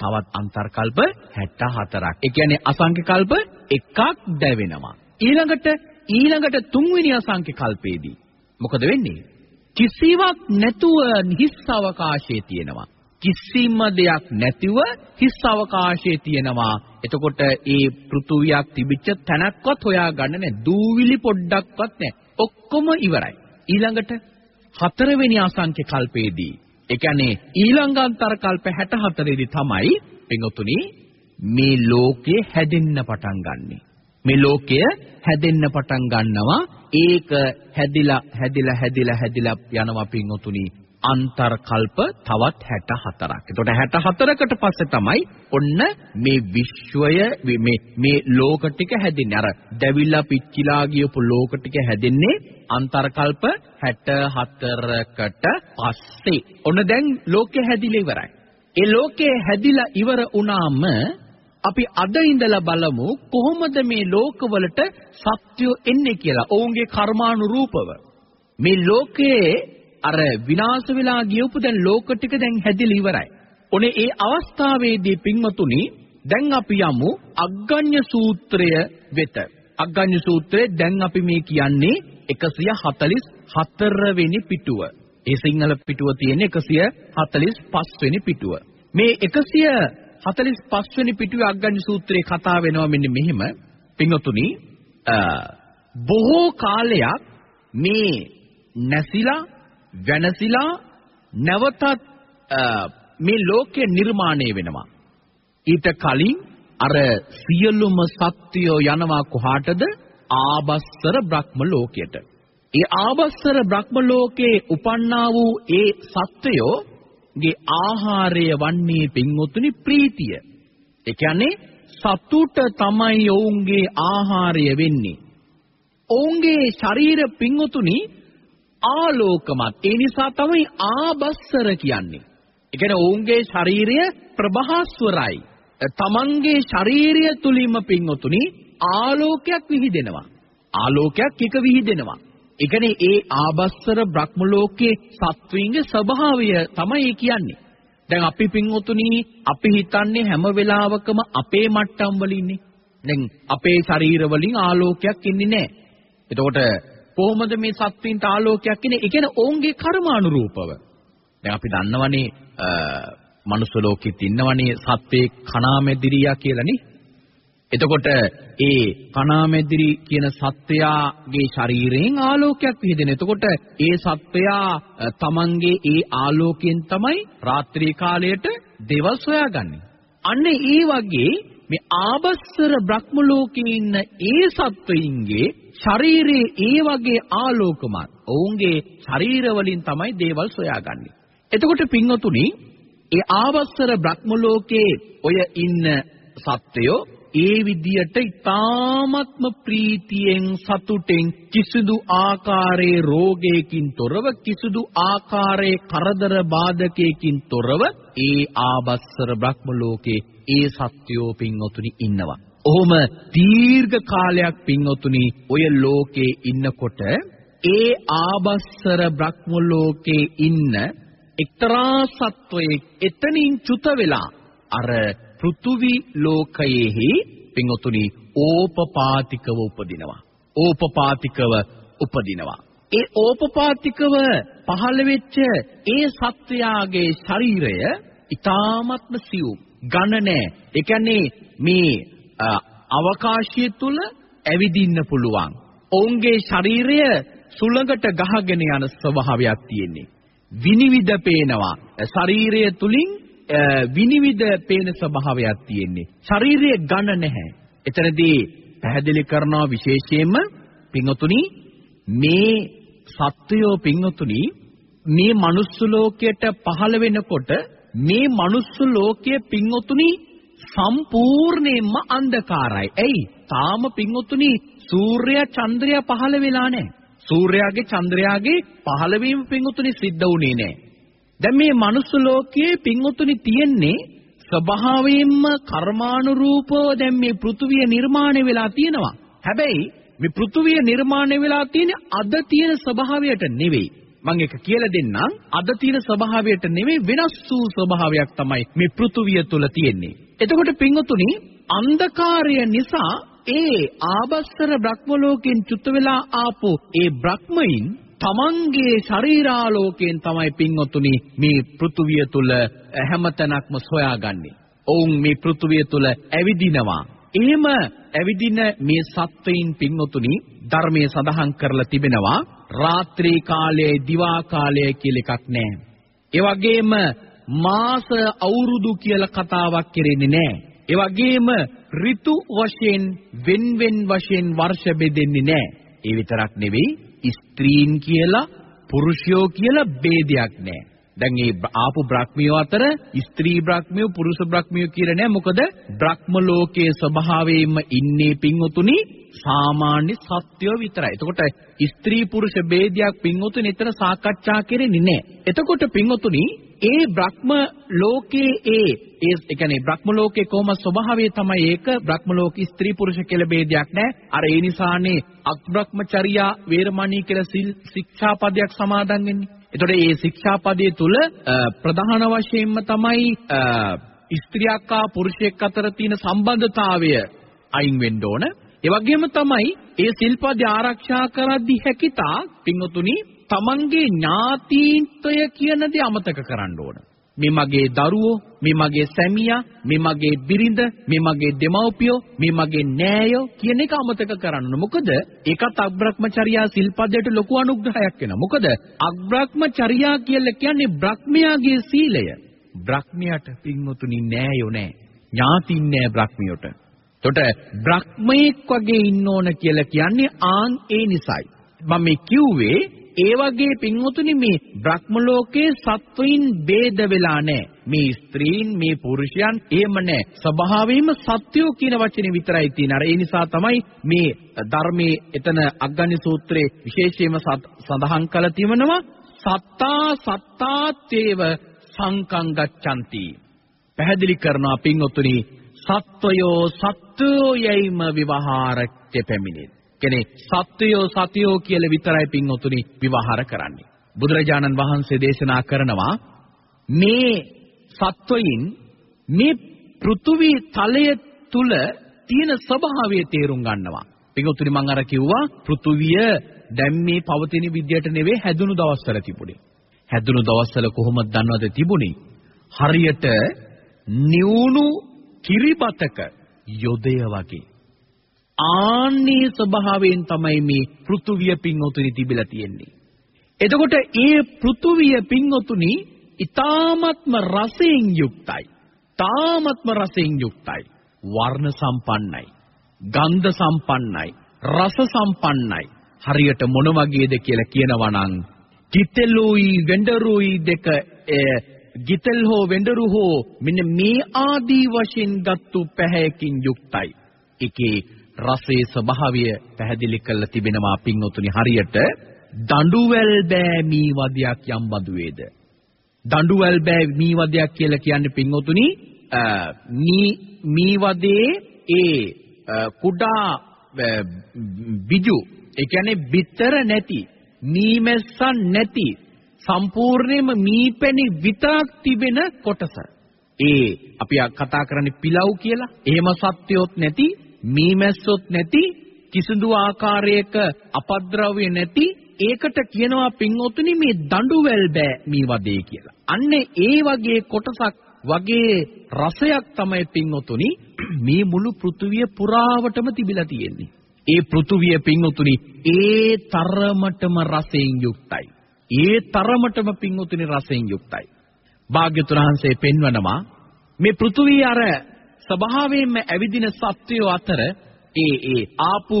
තවත් අන්තර්කල්ප 64ක්. ඒ කියන්නේ අසංඛ්‍ය කල්ප එකක් දැවෙනවා. ඊළඟට ඊළඟට තුන්වෙනි අසංඛ්‍ය කල්පේදී මොකද වෙන්නේ? කිසිවක් නැතුව හිස් අවකාශයේ තියෙනවා. කිසිම දෙයක් නැතිව හිස් අවකාශයේ තියෙනවා. එතකොට ඒ පෘථුවියක් තිබිච්ච තැනක්වත් හොයාගන්න නැහැ. දූවිලි පොඩ්ඩක්වත් නැහැ. ඔක්කොම ඉවරයි. ඊළඟට හතරවෙනි අසංඛ්‍ය කල්පයේදී ඒ කියන්නේ ඊළඟාන්තර කල්ප 64 දී තමයි පින්වතුනි මේ ලෝකය හැදෙන්න පටන් ගන්නෙ. මේ ලෝකය හැදෙන්න පටන් ගන්නවා ඒක හැදිලා හැදිලා හැදිලා හැදිලා යනවා පින්වතුනි අන්තර කල්ප තවත් 64ක්. එතකොට 64කට පස්සේ තමයි ඔන්න මේ විශ්වය මේ මේ ලෝක ටික හැදෙන්නේ. අර දැවිලා පිච්චිලා ගියපු ලෝක ටික හැදෙන්නේ අන්තර කල්ප 64කට පස්සේ. ඔන්න දැන් ලෝකය හැදිලා ඉවරයි. ඒ ලෝකය හැදිලා ඉවර වුණාම අපි අද ඉඳලා බලමු කොහොමද මේ ලෝකවලට සත්‍යෝ එන්නේ කියලා. ඔවුන්ගේ කර්මානුරූපව. මේ ලෝකයේ අර විනාශ වෙලා ගියපු දැන් ලෝක ටික දැන් හැදිලා ඉවරයි. ඔනේ ඒ අවස්ථාවේදී පින්වතුනි දැන් අපි යමු අග්ගඤ්ඤ සූත්‍රය වෙත. අග්ගඤ්ඤ සූත්‍රයේ දැන් අපි මේ කියන්නේ 144 වෙනි පිටුව. ඒ සිංහල පිටුව තියෙන 145 වෙනි පිටුව. මේ 145 වෙනි පිටුවේ අග්ගඤ්ඤ සූත්‍රයේ කතා වෙනවා මෙන්න මෙහෙම. පින්වතුනි බොහෝ කාලයක් මේ නැසිලා වෙනසිලා නැවතත් මේ ලෝකය නිර්මාණය වෙනවා. ඊට කලින් අර සියලුම සත්වයෝ යනවා කොහාටද? ආබස්සර බ්‍රහ්ම ලෝකයට. ඒ ආබස්සර බ්‍රහ්ම ලෝකේ උපන්නා වූ ඒ සත්වයෝ ගේ ආහාරය වන්නේ පින්වතුනි ප්‍රීතිය. ඒ කියන්නේ සතුට තමයි ඔවුන්ගේ ආහාරය වෙන්නේ. ඔවුන්ගේ ශරීර පිංගුතුනි ආලෝකමත්. ඒ නිසා තමයි ආබස්සර කියන්නේ. ඒ කියන්නේ ඔවුන්ගේ ශරීරය ප්‍රභාස්වරයි. තමන්ගේ ශරීරය තුලින්ම පිංගුතුනි ආලෝකයක් විහිදෙනවා. ආලෝකයක් එක විහිදෙනවා. ඒ කියන්නේ ඒ ආබස්සර බ්‍රහ්ම ලෝකයේ සත්වයින්ගේ ස්වභාවය තමයි කියන්නේ. දැන් අපි පින්වතුනි අපි හිතන්නේ හැම වෙලාවකම අපේ මට්ටම් වලින්නේ. දැන් අපේ ශරීර වලින් ආලෝකයක් ඉන්නේ නැහැ. එතකොට කොහොමද මේ සත්වින්ට ආලෝකයක් ඉන්නේ? ඒ කියන්නේ ඔවුන්ගේ කර්මානුරූපව. දැන් අපි දන්නවනේ මනුස්ස ලෝකෙත් ඉන්නවනේ සත්වේ කණාමෙදිරියා කියලානේ. එතකොට ඒ කණාමෙදිරි කියන සත්වයාගේ ශරීරයෙන් ආලෝකයක් විහිදෙන. එතකොට ඒ සත්වයා තමන්ගේ ඒ ආලෝකයෙන් තමයි රාත්‍රී කාලයට දේවල් සොයාගන්නේ. අන්න ඒ වගේ මේ ආබස්සර බ්‍රහ්ම ලෝකේ ඉන්න ඒ සත්වයින්ගේ ශරීරයේ ඒ වගේ ආලෝකමත්. ඔවුන්ගේ ශරීර වලින් තමයි දේවල් සොයාගන්නේ. එතකොට පින්වතුනි ඒ ආවස්සර බ්‍රහ්ම ලෝකේ ඔය ඉන්න සත්වයෝ ඒ විදියට ඊ타ත්ම ප්‍රීතියෙන් සතුටෙන් කිසිදු ආකාරයේ රෝගයකින් තොරව කිසිදු ආකාරයේ කරදර බාධකයකින් තොරව ඒ ආබස්සර බ්‍රහ්ම ලෝකේ ඒ සත්‍යෝ පින්වතුනි ඉන්නවා. ඔහොම දීර්ඝ කාලයක් පින්වතුනි ඔය ලෝකේ ඉන්නකොට ඒ ආබස්සර බ්‍රහ්ම ලෝකේ ඉන්න එක්තරා සත්වයෙක් එතනින් චුත වෙලා අර පෘථුවි ලෝකයේහි පින්වතුනි ඕපපාතිකව උපදිනවා. ඕපපාතිකව උපදිනවා. ඒ ඕපපාතිකව පහළ වෙච්ච ඒ සත්වයාගේ ශරීරය ඊ타ත්ම සියුම් ඝන නැහැ. ඒ කියන්නේ මේ අවකාශය තුල ඇවිදින්න පුළුවන්. ඔවුන්ගේ ශරීරය සුළඟට ගහගෙන යන ස්වභාවයක් තියෙන්නේ. විනිවිද පේනවා. ශරීරය තුලින් විනිවිද පේන ස්වභාවයක් තියෙන්නේ. ශාරීරිය ඝන නැහැ. එතනදී පැහැදිලි කරනවා විශේෂයෙන්ම පින්වතුනි මේ සත්වයෝ පින්වතුනි මේ මනුස්ස ලෝකයට පහළ වෙනකොට මේ මනුස්ස ලෝකයේ පින්වතුනි සම්පූර්ණයෙන්ම අන්ධකාරයි. ඇයි? තාම පින්වතුනි සූර්යයා චන්ද්‍රයා පහළ වෙලා නැහැ. සූර්යාගේ චන්ද්‍රයාගේ පහළවීම පින්වතුනි සිද්ධ වුණේ නැහැ. දැන් මේ මනුස්ස ලෝකයේ පින්වතුනි තියෙන්නේ ස්වභාවයෙන්ම කර්මානුරූපව දැන් මේ පෘථුවිය නිර්මාණය වෙලා තියෙනවා. හැබැයි මේ පෘථුවිය නිර්මාණය වෙලා තියෙන්නේ අද තියෙන ස්වභාවයට නෙවෙයි. මම එක කියලා දෙන්නම්. අද තියෙන ස්වභාවයට නෙවෙයි වෙනස් වූ ස්වභාවයක් තමයි මේ පෘථුවිය තුල තියෙන්නේ. එතකොට පින්වතුනි අන්ධකාරය නිසා ඒ ආබස්සර බ්‍රහ්ම ලෝකෙන් චුත වෙලා ආපු ඒ බ්‍රහ්මයින් තමන්ගේ ශරීරාලෝකයෙන් තමයි පින්වතුනි මේ පෘථුවිය තුල හැමතැනක්ම සොයාගන්නේ. ඔවුන් මේ පෘථුවිය තුල ඇවිදිනවා. එහෙම ඇවිදින මේ සත්වයින් පින්වතුනි ධර්මයේ සඳහන් කරලා තිබෙනවා රාත්‍රී කාලයේ දිවා කාලයේ කියලා එකක් නැහැ. ඒ වගේම මාස අවුරුදු කියලා කතාවක් කෙරෙන්නේ නැහැ. ඒ වගේම ඍතු වශයෙන් වෙන් වෙන් වශයෙන් වර්ෂ බෙදෙන්නේ නැහැ. ඒ විතරක් නෙවෙයි ස්ත්‍රීන් කියලා පුරුෂයෝ කියලා ભેදයක් නැහැ. දැන් මේ ආපු බ්‍රහ්මියෝ අතර ස්ත්‍රී බ්‍රහ්මියෝ පුරුෂ බ්‍රහ්මියෝ කියලා නෑ මොකද බ්‍රහ්ම ලෝකයේ ස්වභාවයෙන්ම ඉන්නේ පින්වතුනි සාමාන්‍ය සත්‍යෝ විතරයි. එතකොට ස්ත්‍රී පුරුෂ ભેදයක් පින්වතුනි එතන සාකච්ඡා කරන්නේ නෑ. එතකොට පින්වතුනි ඒ බ්‍රහ්ම ලෝකයේ ඒ ඒ කියන්නේ බ්‍රහ්ම ලෝකේ කොහොම ස්වභාවය තමයි ඒක බ්‍රහ්ම ලෝක ස්ත්‍රී පුරුෂ කියලා ભેදයක් නැහැ. අර ඒ නිසානේ අක්බ්‍රහ්මචර්යා වේරමණී කියලා ශික්ෂාපදයක් සමාදන් වෙන්නේ. එතකොට මේ ශික්ෂාපදයේ තුල ප්‍රධාන වශයෙන්ම තමයි ස්ත්‍රියක් හා පුරුෂයෙක් අතර තියෙන සම්බන්ධතාවය අයින් වෙන්න ඕන. ඒ වගේම තමයි ඒ සිල්පද ආරක්ෂා කරද්දී හැකිතා පින්වතුනි තමන්ගේ ඥාතීන්තය කියන දේ අමතක කරන්න ඕන. මේ මගේ දරුවෝ, මේ මගේ සැමියා, මේ මගේ බිරිඳ, මේ මගේ දෙමව්පියෝ, මේ මගේ නෑයෝ කියන එක අමතක කරන්න. මොකද ඒකත් අබ්‍රහ්මචර්යා සිල්පදයට ලොකු අනුග්‍රහයක් වෙනවා. මොකද අබ්‍රහ්මචර්යා කියලා කියන්නේ බ්‍රහ්මයාගේ සීලය. බ්‍රහ්මයාට පින්වතුනි නෑයෝ නෑ. ඥාතින් නෑ බ්‍රහ්මියට. එතකොට බ්‍රහ්මයෙක් වගේ ඉන්න ඕන කියලා කියන්නේ ආන් ඒ නිසයි. මම මේ කිව්වේ ඒ වගේ පින්වතුනි මේ බ්‍රහ්ම ලෝකයේ සත්වයින් ભેද වෙලා නැහැ. මේ ස්ත්‍රීන් මේ පුරුෂයන් එහෙම නැහැ. ස්වභාවයෙන්ම සත්‍යෝ කියන වචනේ විතරයි තියෙන. අර ඒ නිසා තමයි මේ ධර්මයේ එතන අග්ගඤ්ඤ සූත්‍රයේ විශේෂයෙන්ම සඳහන් කළ තියමනවා සත්තා සත්තාත්තේව සංකං ගච්ඡanti. පැහැදිලි කරනවා පින්වතුනි සත්වයෝ සත්වෝ යයිම විවහාරච්ච පැමිණෙන. කෙනේ සත්වයෝ සතියෝ කියලා විතරයි පින්වතුනි විවහාර කරන්නේ. බුදුරජාණන් වහන්සේ දේශනා කරනවා මේ සත්වයින් මේ පෘථුවි තලය තුල තියෙන ස්වභාවය තේරුම් ගන්නවා. පින්වතුනි මම අර කිව්වා පෘථුවිය දැන් මේ පවතින විදියට නෙවෙයි හැදුණු දවස්වල තිබුණේ. හැදුණු දවස්වල කොහොමද දන්නවද තිබුණේ? හරියට නිවුණු කිරිබතක යොදය වගේ. ආන්නේ ස්වභාවයෙන් තමයි මේ පෘථුවිය පින්වතුනි තිබිලා තියෙන්නේ. එතකොට ඒ පෘථුවිය පින්වතුනි ඊ타ත්ම රසයෙන් යුක්තයි. තාමත්ම රසයෙන් යුක්තයි. වර්ණ සම්පන්නයි. ගන්ධ සම්පන්නයි. රස සම්පන්නයි. හරියට මොන වගේද කියලා කියනවා නම් කිතෙලුයි වෙඬරුයි දෙක ගිතෙල් හෝ වෙඬරු හෝ මෙන්න මේ ආදී වශයෙන් ගත්තු පැහැයකින් යුක්තයි. ඒකේ රසයේ ස්වභාවය පැහැදිලි කරලා තිබෙනවා පින්වතුනි හරියට දඬුවැල් බෑ මී වදයක් යම් බඳු වේද දඬුවැල් බෑ මී වදයක් කියලා කියන්නේ පින්වතුනි මී මී වදේ ඒ කුඩා බිජු ඒ කියන්නේ බිත්තර නැති මීමැස්සන් නැති සම්පූර්ණයෙන්ම මීපැණි විතරක් තිබෙන කොටස. ඒ අපි කතා කරන්නේ පිලව් කියලා. එහෙම සත්‍යොත් නැති මීමැස්සොත් නැති කිසිදු ආකාරයක අපද්‍රව්‍ය නැති ඒකට කියනවා පින්වතුනි මේ දඬුවැල් බෑ මේ වදේ කියලා. අන්නේ ඒ වගේ කොටසක් වගේ රසයක් තමයි පින්වතුනි මේ මුළු පෘථුවිය පුරාවටම තිබිලා තියෙන්නේ. ඒ පෘථුවිය පින්වතුනි ඒ තරමටම රසයෙන් යුක්තයි. ඒ තරමටම පින්වතුනි රසයෙන් යුක්තයි. භාග්‍යතුන් වහන්සේ පෙන්වනවා මේ පෘථුවිය අර ස්වභාවයෙන්ම ඇවිදින සත්වයෝ අතර ඒ ඒ ආපු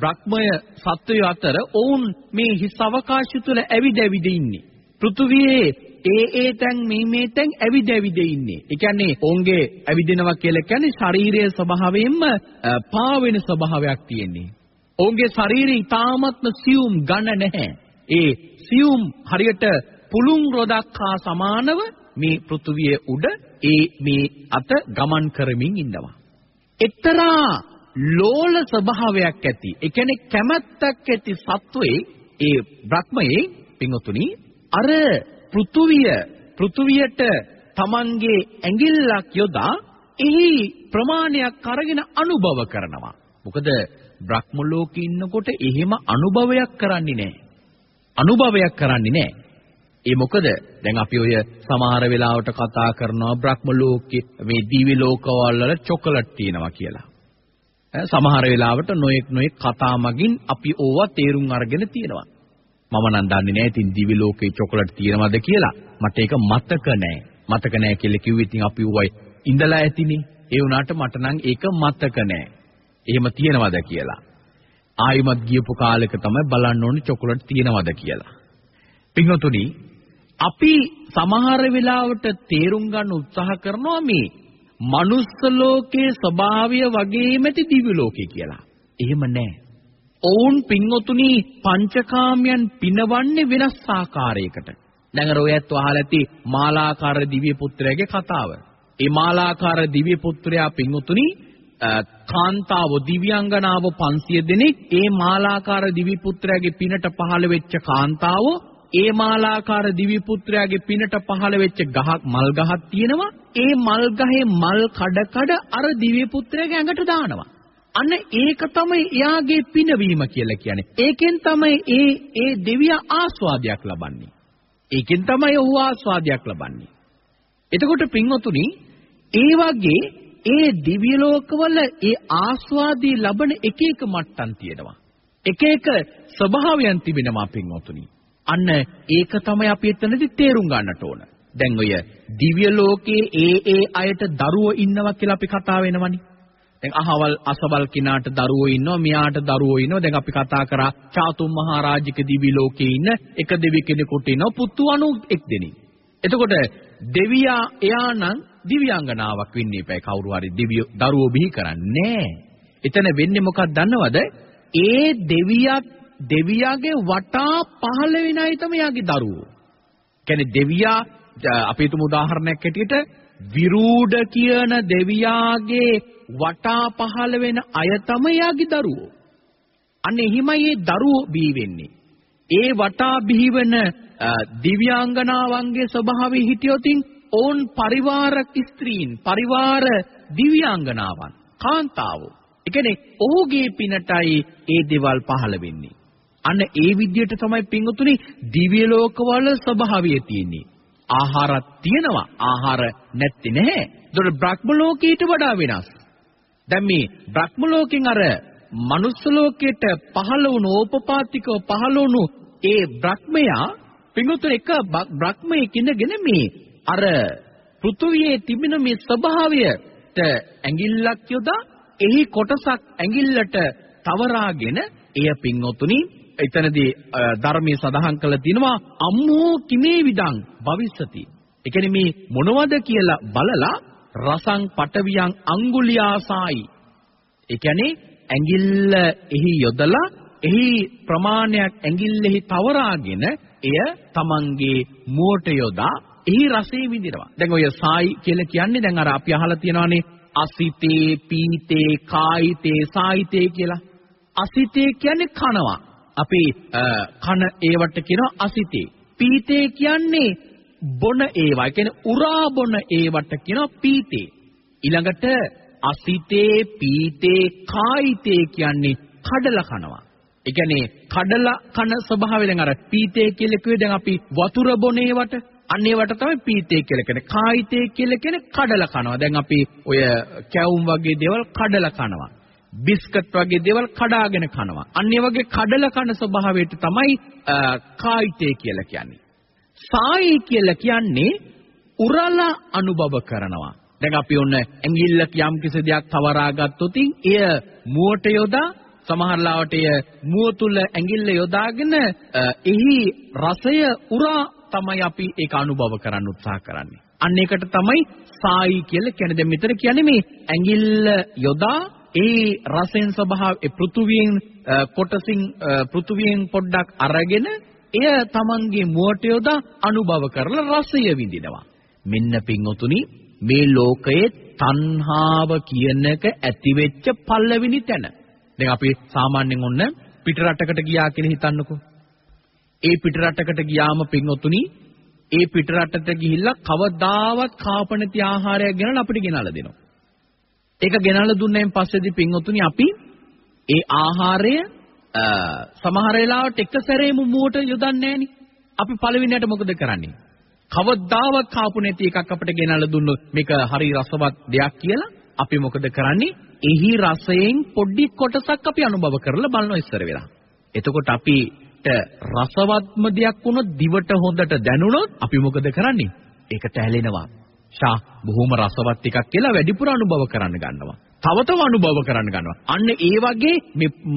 බ්‍රහ්මය සත්වයෝ අතර ඔවුන් මේ හිස් අවකාශය තුල ඇවිද ඇවිද ඉන්නේ. පෘථුවියේ ඒ ඒ තැන් මේ මේ තැන් ඇවිද ඇවිද ඉන්නේ. ඒ කියන්නේ ඔවුන්ගේ ඇවිදිනවා කියලා කියන්නේ ශාරීරික ස්වභාවයෙන්ම පාවෙන ස්වභාවයක් තියෙන්නේ. ඔවුන්ගේ ශරීරය ඊ타ත්ම සියුම් ඝන නැහැ. ඒ සියුම් හරියට පුළුන් රොදක් හා සමානව මේ පෘථුවිය උඩ ඒ මේ අත ගමන් කරමින් ඉන්නවා. එක්තරා ලෝල ස්වභාවයක් ඇති. ඒ කියන්නේ කැමැත්තක් ඇති සත්වයේ ඒ බ්‍රහ්මයේ පිංගුතුනි අර පෘථුවිය පෘථුවියට Tamange ඇඟිල්ලක් යොදා එහි ප්‍රමාණයක් අරගෙන අනුභව කරනවා. මොකද බ්‍රහ්ම ලෝකේ ඉන්නකොට එහෙම අනුභවයක් කරන්නේ නැහැ. අනුභවයක් කරන්නේ නැහැ. ඒ මොකද දැන් අපි ඔය සමහර වෙලාවට කතා කරනවා බ්‍රහ්ම ලෝකේ මේ දිවි ලෝකවල වල චොකලට් තියෙනවා කියලා. සමහර වෙලාවට නොඑක් නොඑක් කතා මගින් අපි ඕවා තේරුම් අරගෙන තියෙනවා. මම නම් දන්නේ නැහැ ඉතින් දිවි ලෝකේ චොකලට් තියෙනවද කියලා. මට ඒක මතක නැහැ. මතක නැහැ කියලා කිව්වෙ ඉතින් අපි ඌවයි ඉඳලා ඇතිනේ. ඒ වුණාට මට නම් ඒක මතක නැහැ. එහෙම තියෙනවද කියලා. ආයිමත් ගියපු කාලෙක තමයි බලන්න ඕනේ චොකලට් තියෙනවද කියලා. පින්වතුනි අපි සමහර වෙලාවට තේරුම් ගන්න උත්සාහ කරනවා මේ මනුස්ස ලෝකයේ ස්වභාවය වගේමති දිව්‍ය ලෝකේ කියලා. එහෙම නැහැ. ඔවුන් පින්වතුනි පංචකාමයන් පිනවන්නේ වෙනස් ආකාරයකට. දැන් අර ඔයත් අහලා ඇති මාලාකාර දිව්‍ය පුත්‍රයාගේ කතාව. ඒ මාලාකාර දිව්‍ය පුත්‍රයා පින්වතුනි කාන්තාව දිව්‍යාංගනාව 500 දෙනෙක් ඒ මාලාකාර දිව්‍ය පුත්‍රයාගේ පිනට පහළ වෙච්ච කාන්තාව ඒ මාලාකාර දිවි පුත්‍රයාගේ පිනට පහළ වෙච්ච ගහක් මල් ගහක් තියෙනවා. ඒ මල් ගහේ මල් කඩ කඩ අර දිවි පුත්‍රයාගේ ඇඟට දානවා. අන්න ඒක තමයි එයාගේ පිනවීම කියලා කියන්නේ. ඒකෙන් තමයි ඒ ඒ දෙවියා ආස්වාදයක් ලබන්නේ. ඒකෙන් තමයි ඔහු ආස්වාදයක් ලබන්නේ. එතකොට පින්වතුනි ඒ වගේ ඒ දිව්‍ය ලෝකවල ඒ ආස්වාදී ලබන එක එක මට්ටම් තියෙනවා. එක එක ස්වභාවයන් තිබෙනවා පින්වතුනි. අන්න ඒක තමයි අපි එතනදි තේරුම් ගන්නට ඕන. දැන් ඔය දිව්‍ය ලෝකයේ ඒ ඒ අයට දරුවෝ ඉන්නවා කියලා අපි කතා වෙනවනේ. දැන් අහවල් අසවල් කිනාට දරුවෝ ඉන්නවා මෙයාට දරුවෝ ඉන්නවා. දැන් අපි කතා කරා චාතුම් මහරජික දිවි ලෝකේ ඉන්න එක දෙවි කෙනෙකුට ඉන්නවා පුතු අනු එක් දෙනෙක්. එතකොට දෙවියා එයා නම් දිව්‍යාංගනාවක් වෙන්න එපා. කවුරු හරි දිව්‍ය දරුවෝ බිහි කරන්නේ එතන වෙන්නේ මොකක්ද දන්නවද? ඒ දෙවියත් දෙවියාගේ වටා පහළ වෙන අය තමයි යාගේ දරුවෝ කියන්නේ දෙවියා අපි හිතමු උදාහරණයක් හැටියට විරූඩ කියන දෙවියාගේ වටා පහළ වෙන අය තමයි යාගේ දරුවෝ. අන්න එහිමයි මේ දරුවෝ බිහි වෙන්නේ. ඒ වටා බිහිවන දිව්‍යාංගනාවන්ගේ ස්වභාවය හිටියොතින් ඕන් පරිවාර ස්ත්‍රීන් පරිවාර දිව්‍යාංගනාවන් කාන්තාවෝ. ඒ කියන්නේ ඔහුගේ පිනටයි ඒ දේවල් පහළ වෙන්නේ. අන්න ඒ විදිහට තමයි පින්වතුනි දිව්‍ය ලෝකවල ස්වභාවය තියෙන්නේ. ආහාරත් තියෙනවා. ආහාර නැත්තේ නැහැ. ඒතකොට බ්‍රහ්ම ලෝකීට වඩා වෙනස්. දැන් මේ බ්‍රහ්ම ලෝකෙන් අර මනුස්ස ලෝකයට පහළ වුණු ඕපපාතිකව පහළ වුණු ඒ බ්‍රහ්මයා පිඟුතුන එක බ්‍රහ්මයෙක් ඉඳගෙන මේ අර පෘථුවියේ තිබෙන මේ ස්වභාවයට ඇඟිල්ලක් යොදා එහි කොටසක් ඇඟිල්ලට තවරාගෙන එය පින්වතුනි එතනදී ධර්මයේ සඳහන් කරලා තිනවා අම්මෝ කිමේ විදං භවිස්සති. ඒ කියන්නේ මේ මොනවද කියලා බලලා රසං පටවියන් අඟුලියාසායි. ඒ කියන්නේ ඇඟිල්ල එහි යොදලා එහි ප්‍රමාණයක් ඇඟිල්ලෙහි තවරාගෙන එය තමන්ගේ මුවට යොදා එහි රසය විඳිනවා. දැන් ඔය සායි කියලා කියන්නේ දැන් අර අපි අහලා තියෙනවානේ අසිතේ පීතේ කායිතේ සායිතේ කියලා. අසිතේ කියන්නේ කනවා. අපි කන ඒවට කියනවා අසිතේ. පීතේ කියන්නේ බොන ඒවා. ඒ කියන්නේ උරා බොන ඒවට කියනවා පීතේ. ඊළඟට අසිතේ පීතේ කායිතේ කියන්නේ කඩලා කනවා. ඒ කියන්නේ කඩලා කන ස්වභාවය දැන් අර පීතේ කියලා කිව්වේ දැන් අපි වතුර බොන ඒවට අන්න ඒවට තමයි පීතේ කියලා කියන්නේ. කායිතේ කියලා කියන්නේ කඩලා කනවා. දැන් අපි ඔය කැවුම් වගේ දේවල් කඩලා කනවා. බිස්කට් වගේ දේවල් කඩාගෙන කනවා. අන්න ඒ වගේ කඩලා කන ස්වභාවයට තමයි කායිතේ කියලා කියන්නේ. සායි කියලා කියන්නේ උරලා අනුභව කරනවා. දැන් අපි ඔන්න ඇඟිල්ලක යම් කිසි දෙයක් තවරා ගත්තොත් එය මුවට යොදා සමහරලාවට එය මුව තුල ඇඟිල්ල යොදාගෙන එහි රසය උරා තමයි අපි ඒක අනුභව කරන්න උත්සාහ කරන්නේ. අන්න ඒකට තමයි සායි කියලා කියන්නේ. දැන් මෙතන කියන්නේ මේ ඇඟිල්ල යොදා ඒ රසෙන් ස්වභාව ඒ පෘථුවියෙන් කොටසින් පෘථුවියෙන් පොඩ්ඩක් අරගෙන එය තමන්ගේ මුවට යොදා අනුභව කරලා රසය විඳිනවා. මෙන්න පින්වතුනි මේ ලෝකයේ තණ්හාව කියනක ඇතිවෙච්ච පල්ලවිනි තැන. දැන් අපි සාමාන්‍යයෙන් ඔන්න පිට රටකට ගියා කියලා හිතන්නකෝ. ඒ පිට රටකට ගියාම පින්වතුනි ඒ පිට රටට ගිහිල්ලා කවදාවත් කාපනති ආහාරයක් ගෙනලා අපිට ගෙනල්ලා දෙනවා. ඒක ගෙනල්ලා දුන්නෙන් පස්සේදී පින්වතුනි අපි ඒ ආහාරය සමහර වෙලාවට එක සැරේම මුවට යොදන්නේ නැහෙනි. අපි පළවෙනියට මොකද කරන්නේ? කවදාවත් කාපු නැති එකක් අපිට ගෙනල්ලා දුන්නොත් මේක හරි රසවත් දෙයක් කියලා අපි මොකද කරන්නේ? එහි රසයෙන් පොඩි කොටසක් අපි අනුභව කරලා බලනවා ඉස්සර වෙලා. එතකොට අපිට රසවත්ම දෙයක් වුණොත් දිවට හොඳට දැනුණොත් අපි මොකද කරන්නේ? ඒකට ඇලෙනවා. ෂා බොහොම රසවත් එකක් කියලා වැඩිපුර අනුභව කරන්න ගන්නවා. තව තව අනුභව කරන්න ගන්නවා. අන්න ඒ වගේ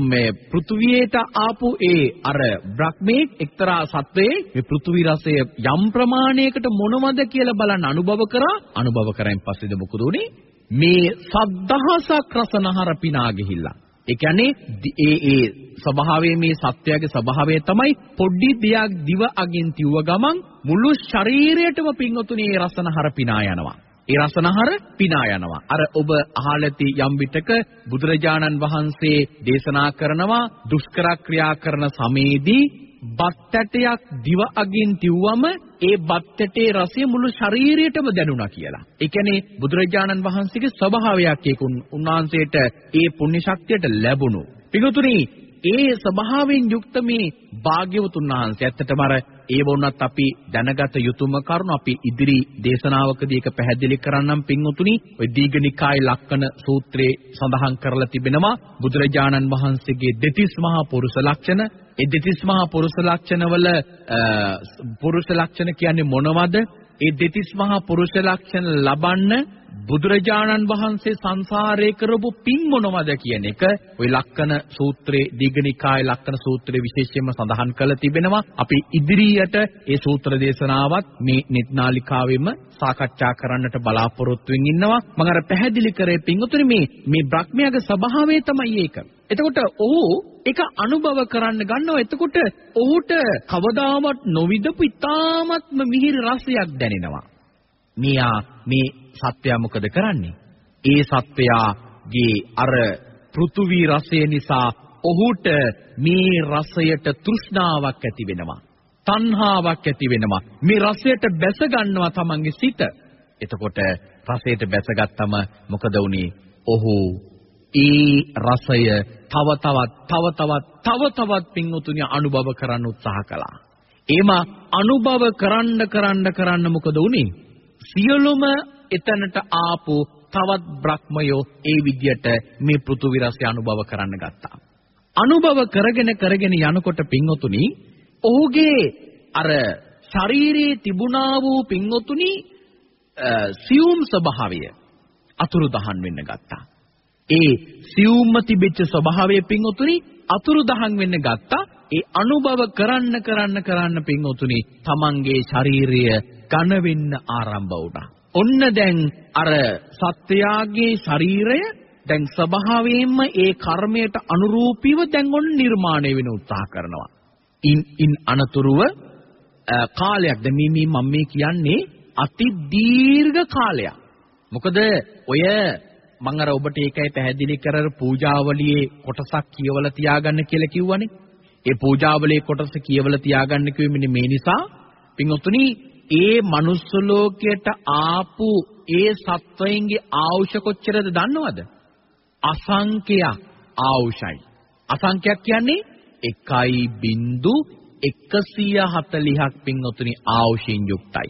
මේ පෘථුවියට ආපු ඒ අර බ්‍රහ්මයේ එක්තරා සත්වයේ මේ පෘථුවි රසය යම් ප්‍රමාණයකට මොනවද කියලා බලන්න අනුභව කරා. අනුභව කරායින් පස්සේද මොකද උනේ? මේ සද්ධාසක් රසනහර පිනා ගිහිල්ලා. ඒ කියන්නේ ඒ ඒ ස්වභාවයේ මේ සත්‍යයේ ස්වභාවය තමයි පොඩි දෙයක් දිව අගින් තියුව ගමන් මුළු ශරීරයටම පිංගුතුනේ රසනහර පිනා යනවා. ඒ රසනහර පිනා යනවා. අර ඔබ අහලති යම් විටක බුදුරජාණන් වහන්සේ දේශනා කරනවා දුෂ්කර ක්‍රියා කරන සමයේදී බත් ඇටයක් දිව අගින් තිව්වම ඒ බත් ඇටේ රසය මුළු ශරීරයටම දැනුණා කියලා. ඒ කියන්නේ බුදුරජාණන් වහන්සේගේ ස්වභාවයක් ඒක උන්වහන්සේට ඒ පුණ්‍ය ශක්තියට ලැබුණු. පිටුතුනි ඒ ස්වභාවයෙන් යුක්ත මේ භාග්‍යවතුන් වහන්සේ ඇත්තටම අර ඒ වුණත් අපි දැනගත යුතුම කරුණු අපි ඉදිරි දේශනාවකදී ඒක පැහැදිලි කරන්නම් පින්වතුනි. ඔය දීඝනිකාය ලක්කන සූත්‍රයේ සඳහන් කරලා තිබෙනවා බුදුරජාණන් වහන්සේගේ දෙතිස් මහා පුරුෂ ලක්ෂණ. ඒ දෙතිස් මහා පුරුෂ ලක්ෂණවල පුරුෂ ලක්ෂණ කියන්නේ මොනවද? ඒ දෙතිස් මහා පුරුෂ ලක්ෂණ ලබන්න බුදුරජාණන් වහන්සේ සංසාරේ කරපු පින් මොනවද කියන එක ওই ලක්කන සූත්‍රයේ දීඝනිකායේ ලක්කන සූත්‍රයේ විශේෂයෙන්ම සඳහන් කරලා තිබෙනවා. අපි ඉදිරියට ඒ සූත්‍ර දේශනාවත් මේ නිත්නාලිකාවෙම සාකච්ඡා කරන්නට බලාපොරොත්තු වෙමින් ඉන්නවා. මම අර පැහැදිලි කරේ පින්වතුනි මේ මේ බ්‍රහ්මයාගේ ස්වභාවය තමයි ඒක. එතකොට ඔහු ඒක අනුභව කරන්න ගන්නවා. එතකොට ඔහුට කවදාවත් නොවිදපු ඉතාමත්ම මිහිරි රසයක් දැනෙනවා. මෙයා මේ සත්වයා මොකද කරන්නේ? ඒ සත්වයාගේ අර පෘථුවි රසය නිසා ඔහුට මේ රසයට තෘෂ්ණාවක් ඇති වෙනවා. තණ්හාවක් ඇති වෙනවා. මේ රසයට බැස ගන්නවා තමන්ගේ සිත. එතකොට රසයට බැසගත්තම මොකද වුනේ? ඔහු ඒ රසය තව තවත් තව තවත් තව තවත් පින්වතුනි අනුභව කරන්න උත්සාහ කළා. එම අනුභව කරන්න කරන්න කරන්න මොකද වුනේ? සියලුම එතනට ආපු තවත් බ්‍රහ්මයෝ ඒ විදියට මේ පෘථුවි රසය අනුභව කරන්න ගත්තා. අනුභව කරගෙන කරගෙන යනකොට පින්වතුනි ඔහුගේ අර ශරීරයේ තිබුණා වූ පින්වතුනි සියුම් ස්වභාවය අතුරුදහන් වෙන්න ගත්තා. ඒ සියුම්ම තිබෙච්ච ස්වභාවය පින්වතුනි අතුරුදහන් වෙන්න ගත්තා. ඒ අනුභව කරන්න කරන්න කරන්න පින්වතුනි තමන්ගේ ශාරීරිය ඝන වෙන්න ආරම්භ වුණා. ඔන්න දැන් අර සත්‍යයාගේ ශරීරය දැන් ස්වභාවයෙන්ම ඒ කර්මයට අනුරූපීව දැන් ඔන්න නිර්මාණය වෙන උත්සාහ කරනවා. ඉන් ඉන් අනතුරුව කාලයක් දැන් මේ මේ මම මේ කියන්නේ අති දීර්ඝ කාලයක්. මොකද ඔය මම අර ඔබට ඒකයි පැහැදිලි කරර පූජාවලියේ කොටසක් කියවලා තියාගන්න කියලා කිව්වනේ. ඒ පූජාවලියේ කොටස කියවලා තියාගන්න කිව්වේ මෙන්න මේ නිසා පින්වතුනි ඒ manuss ලෝකයට ආපු ඒ සත්වයන්ගේ ආයුෂ කොච්චරද දන්නවද? අසංඛ්‍යයක් ආයුෂයි. අසංඛ්‍යයක් කියන්නේ 1.140ක් පින්වතුනි ආයුෂෙන් යුක්තයි.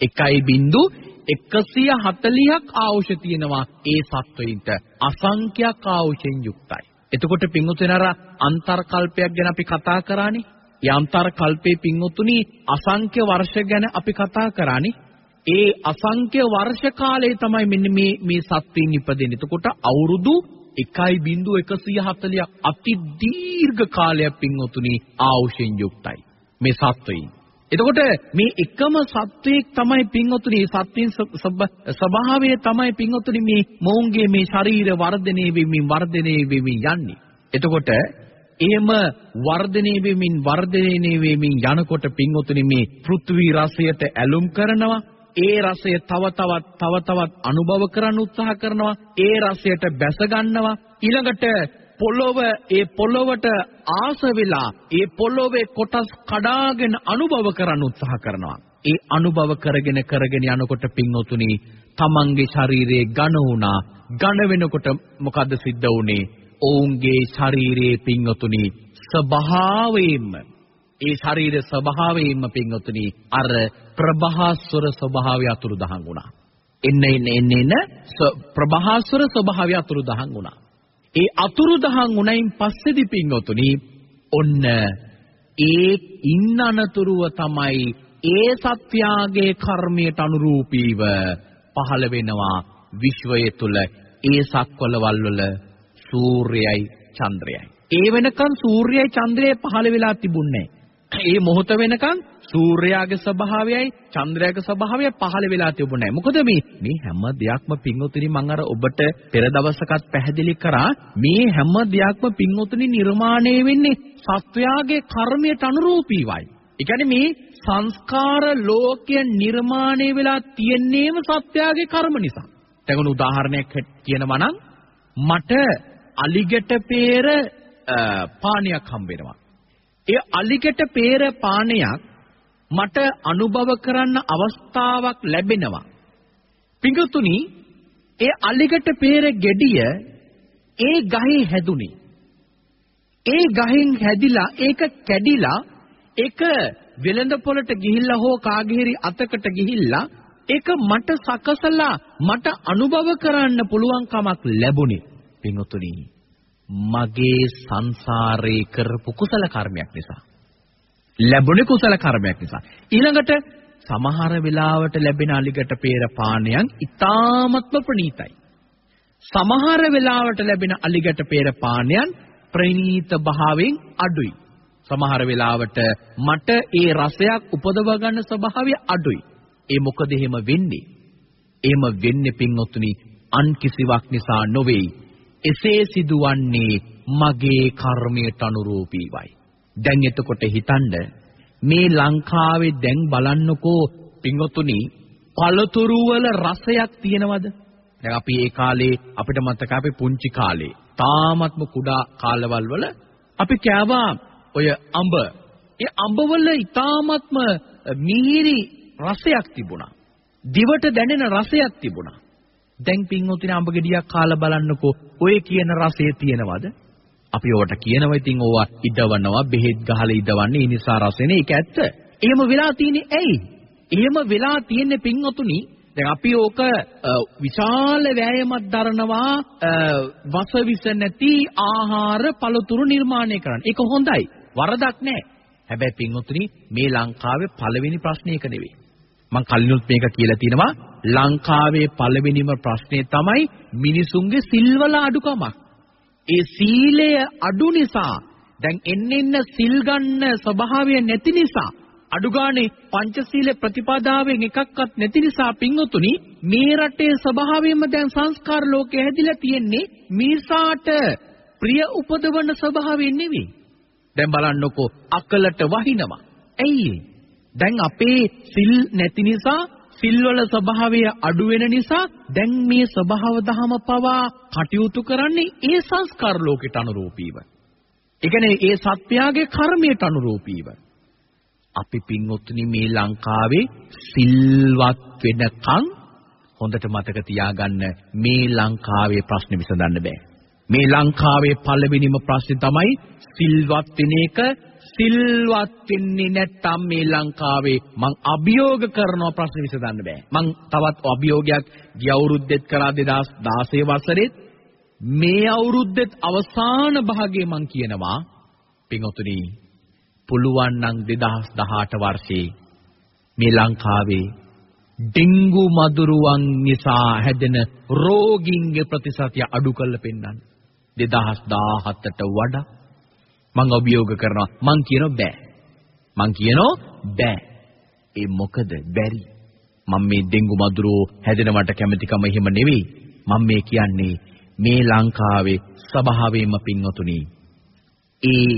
1.140ක් ආයුෂ තියෙනවා ඒ සත්වයින්ට අසංඛ්‍යයක් ආයුෂෙන් යුක්තයි. එතකොට පින්වතුනි අර අන්තර්කල්පයක් ගැන අපි කතා කරානේ. යම්තර කල්පේ පින්වතුනි අසංඛ්‍ය වර්ෂ ගැන අපි කතා කරානේ. ඒ අසංඛ්‍ය වර්ෂ කාලේ තමයි මෙන්න මේ මේ සත්වීන් ඉපදෙන්නේ. එතකොට අවුරුදු 1.140ක් අති දීර්ඝ කාලයක් පින්වතුනි ආයුෂෙන් යුක්තයි. මේ සත්වයින්. එතකොට මේ එකම සත්වයක් තමයි පින්වතුනි සත්‍යින් ස්වභාවය තමයි පින්වතුනි මේ මොවුන්ගේ මේ ශරීර වර්ධනය වෙමින් වර්ධනය වෙමින් යන්නේ. එතකොට එහෙම වර්ධනය වෙමින් වර්ධනය වෙමින් යනකොට පින්වතුනි මේ පෘථ්වි රසයට ඇලුම් කරනවා ඒ රසය තව තවත් තව තවත් අනුභව කරන්න උත්සාහ කරනවා ඒ රසයට බැස ගන්නවා. ඊළඟට පොළොව ඒ පොළොවට ආස වෙලා ඒ පොළොවේ කොටස් කඩාගෙන අනුභව කරන්න උත්සාහ කරනවා. ඒ අනුභව කරගෙන කරගෙන යනකොට පින්වතුනි තමන්ගේ ශරීරයේ ඝන වුණා. ඝන වෙනකොට මොකද්ද සිද්ධ වුනේ? ඔවුන්ගේ ශරීරයේ පින්වතුනි ස්වභාවයෙන්ම ඒ ශරීර ස්වභාවයෙන්ම පින්වතුනි අර ප්‍රභාස්වර ස්වභාවය අතුරුදහන් වුණා. එන්න එන්න එන්න එන්න ප්‍රභාස්වර ස්වභාවය අතුරුදහන් වුණා. ඒ අතුරුදහන් වුණයින් පස්සේදී පින්වතුනි ඔන්න ඒ ඉන්න අනතුරුව තමයි ඒ සත්‍යාගේ කර්මයට අනුරූපීව පහළ වෙනවා විශ්වය තුල ඒ සක්වලවල් වල සූර්යයයි චන්ද්‍රයයි. ඒ වෙනකන් සූර්යයයි චන්ද්‍රයයි පහළ වෙලා තිබුණේ ඒ මොහොත වෙනකන් සූර්යාගේ ස්වභාවයයි චන්ද්‍රයාගේ ස්වභාවය පහළ වෙලා තිබුණේ මොකද මේ මේ හැම දෙයක්ම පින්වතුනි මම අර ඔබට පෙර දවසකත් පැහැදිලි කරා මේ හැම දෙයක්ම පින්වතුනි නිර්මාණය වෙන්නේ සත්වයාගේ කර්මයට අනුරූපීවයි. ඒ කියන්නේ මේ සංස්කාර ලෝකය නිර්මාණය වෙලා තියෙන්නේම සත්වයාගේ කර්ම නිසා. දැන් උදාහරණයක් කියනවා නම් මට අලිගැට peer පානයක් හම්බ වෙනවා. ඒ අලිගැට peer පානයක් මට අනුභව කරන්න අවස්ථාවක් ලැබෙනවා. පිඟුතුනි ඒ අලිගැට peer ගෙඩිය ඒ ගහේ හැදුනේ. ඒ ගහෙන් හැදිලා ඒක කැඩිලා ඒක වෙළඳ පොළට ගිහිල්ලා හෝ කාගේරි අතකට ගිහිල්ලා ඒක මට සකසලා මට අනුභව කරන්න පුළුවන් කමක් ලැබුණේ පින්වතුනි මගේ සංසාරේ කරපු කුසල කර්මයක් නිසා ලැබුණේ කුසල කර්මයක් නිසා ඊළඟට සමහර වෙලාවට ලැබෙන අලිගට peer පානයන් ඊ타මත්ම ප්‍රණීතයි. සමහර වෙලාවට ලැබෙන අලිගට peer පානයන් ප්‍රණීත භාවයෙන් අඩුයි. සමහර වෙලාවට මට ඒ රසයක් උපදව ගන්න ස්වභාවය අඩුයි. ඒ මොකද එහෙම වෙන්නේ? එහෙම වෙන්නේ පින්වත්නි අන් කිසිවක් නිසා නොවේයි. එසේ සිදුවන්නේ මගේ කර්මයට අනුරූපීවයි. දැන් එතකොට හිතන්න මේ ලංකාවේ දැන් බලන්නකෝ පින්වත්නි පළතුරු වල රසයක් තියෙනවද? දැන් අපි ඒ කාලේ අපිට මතක අපි පුංචි කාලේ තාමත්ම කුඩා කාලවල වල අපි කෑවා ඔය අඹ. ඒ අඹවල ඊ타මත්ම මිහිරි රසයක් තිබුණා. දිවට දැනෙන රසයක් තිබුණා. දැන් පින්වතුනි අඹ ගෙඩියක් කාලා බලන්නකෝ ඔය කියන රසය තියෙනවද? අපි ඕවට කියනවා ඉතින් ඕවා ඉදවනවා බෙහෙත් ගහලා ඉදවන්නේ ඒ නිසා රසෙනේ ඒක ඇත්ත. එහෙම වෙලා තියෙන්නේ ඇයි? එහෙම වෙලා තියෙන්නේ පින්වතුනි දැන් අපි ඕක විශාල වෑයමක් දරනවා වසවිස නැති ආහාර පළතුරු නිර්මාණය කරන්න. ඒක හොඳයි. වරදක් නැහැ. හැබැයි පින්වතුනි මේ ලංකාවේ පළවෙනි ප්‍රශ්නේ ඒක නෙවෙයි. මම කලිනුත් මේක කියලා තිනවා ලංකාවේ පළවෙනිම ප්‍රශ්නේ තමයි මිනිසුන්ගේ සිල්වල අඩුකමක්. ඒ සීලය අඩු නිසා දැන් එන්න එන්න සිල් ගන්න ස්වභාවය නැති නිසා අඩුගානේ පංචශීල ප්‍රතිපදාවෙන් එකක්වත් නැති නිසා පින්වතුනි මේ රටේ ස්වභාවයෙන්ම දැන් සංස්කාර ලෝකය හැදිලා තියෙන්නේ මීසාට ප්‍රිය උපදවන ස්වභාවයෙන් නෙවෙයි. දැන් බලන්නකෝ අකලට වහිනවා. ඇයි දැන් අපේ සිල් නැති නිසා සිල්වල ස්වභාවය අඩු වෙන නිසා දැන් මේ ස්වභාව දහම පවා කටයුතු කරන්නේ ඒ සංස්කාර ලෝකයට අනුරූපීව. ඒ කියන්නේ ඒ සත්‍යයේ කර්මයට අනුරූපීව. අපි පින්වත්නි මේ ලංකාවේ සිල්වත් වෙනකන් හොඳට මතක තියාගන්න මේ ලංකාවේ ප්‍රශ්නේ විසඳන්න බෑ. මේ ලංකාවේ පළවෙනිම ප්‍රශ්නේ තමයි සිල්වත් වෙන එක සිල්වත් වෙන්නේ නැත්තම් මේ ලංකාවේ මං අභියෝග කරන ප්‍රශ්න විසඳන්න බෑ. මං තවත් අභියෝගයක් ගිය අවුරුද්දෙත් කරා 2016 වසරේ මේ අවුරුද්දෙත් අවසාන භාගයේ මං කියනවා පින්වතුනි පුළුවන් නම් 2018 වර්ෂයේ මේ ලංකාවේ ඩෙන්ගු මදුරුවන් නිසා හැදෙන රෝගීන්ගේ ප්‍රතිශතය අඩු කරලා පෙන්වන්න 2017ට වඩා මං අභියෝග කරනවා. මං කියනවා බෑ. මං කියනවා බෑ. ඒ මොකද? බැරි. මම මේ ඩෙන්ගු මදුරුව හැදෙනවට කැමතිකම එහෙම නෙවෙයි. මම මේ කියන්නේ මේ ලංකාවේ ස්වභාවයෙන්ම පින්වතුනි ඒ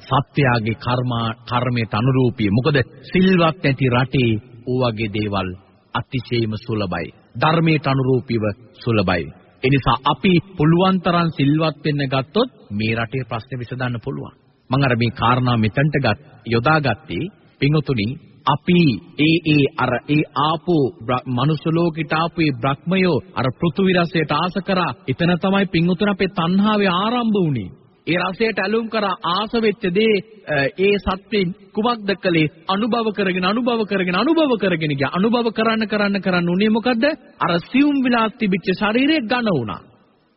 සත්‍යයේ කර්මා කර්මයට අනුරූපී මොකද සිල්වත් නැති රටේ ඕවගේ දේවල් අතිශයම සුලභයි ධර්මයට අනුරූපීව සුලභයි එනිසා අපි පුළුවන් තරම් සිල්වත් වෙන්න ගත්තොත් මේ රටේ ප්‍රශ්න විසඳන්න පුළුවන්. මම අර මේ කාරණා මෙතනට ගත් යොදාගත්තේ පින්වතුනි අපි ඒ ඒ අර ඒ ආපෝ මනුස්ස ලෝකෙට ආපු ඒ බ්‍රහ්මයෝ අර පෘථුවි රසයට ආස කරා එතන තමයි පින්වතුන් අපේ තණ්හාවේ ආරම්භ වුනේ. ඒ රසයට ඇලුම් කරා ආස වෙච්ච දේ ඒ සත්‍යෙන් කුමක්ද කළේ? අනුභව කරගෙන අනුභව කරගෙන අනුභව කරගෙන ගියා. අනුභව කරන්න කරන්න කරන්න උනේ මොකද්ද? අර සියුම් විලාස් තිබිච්ච ශරීරය ඝන වුණා.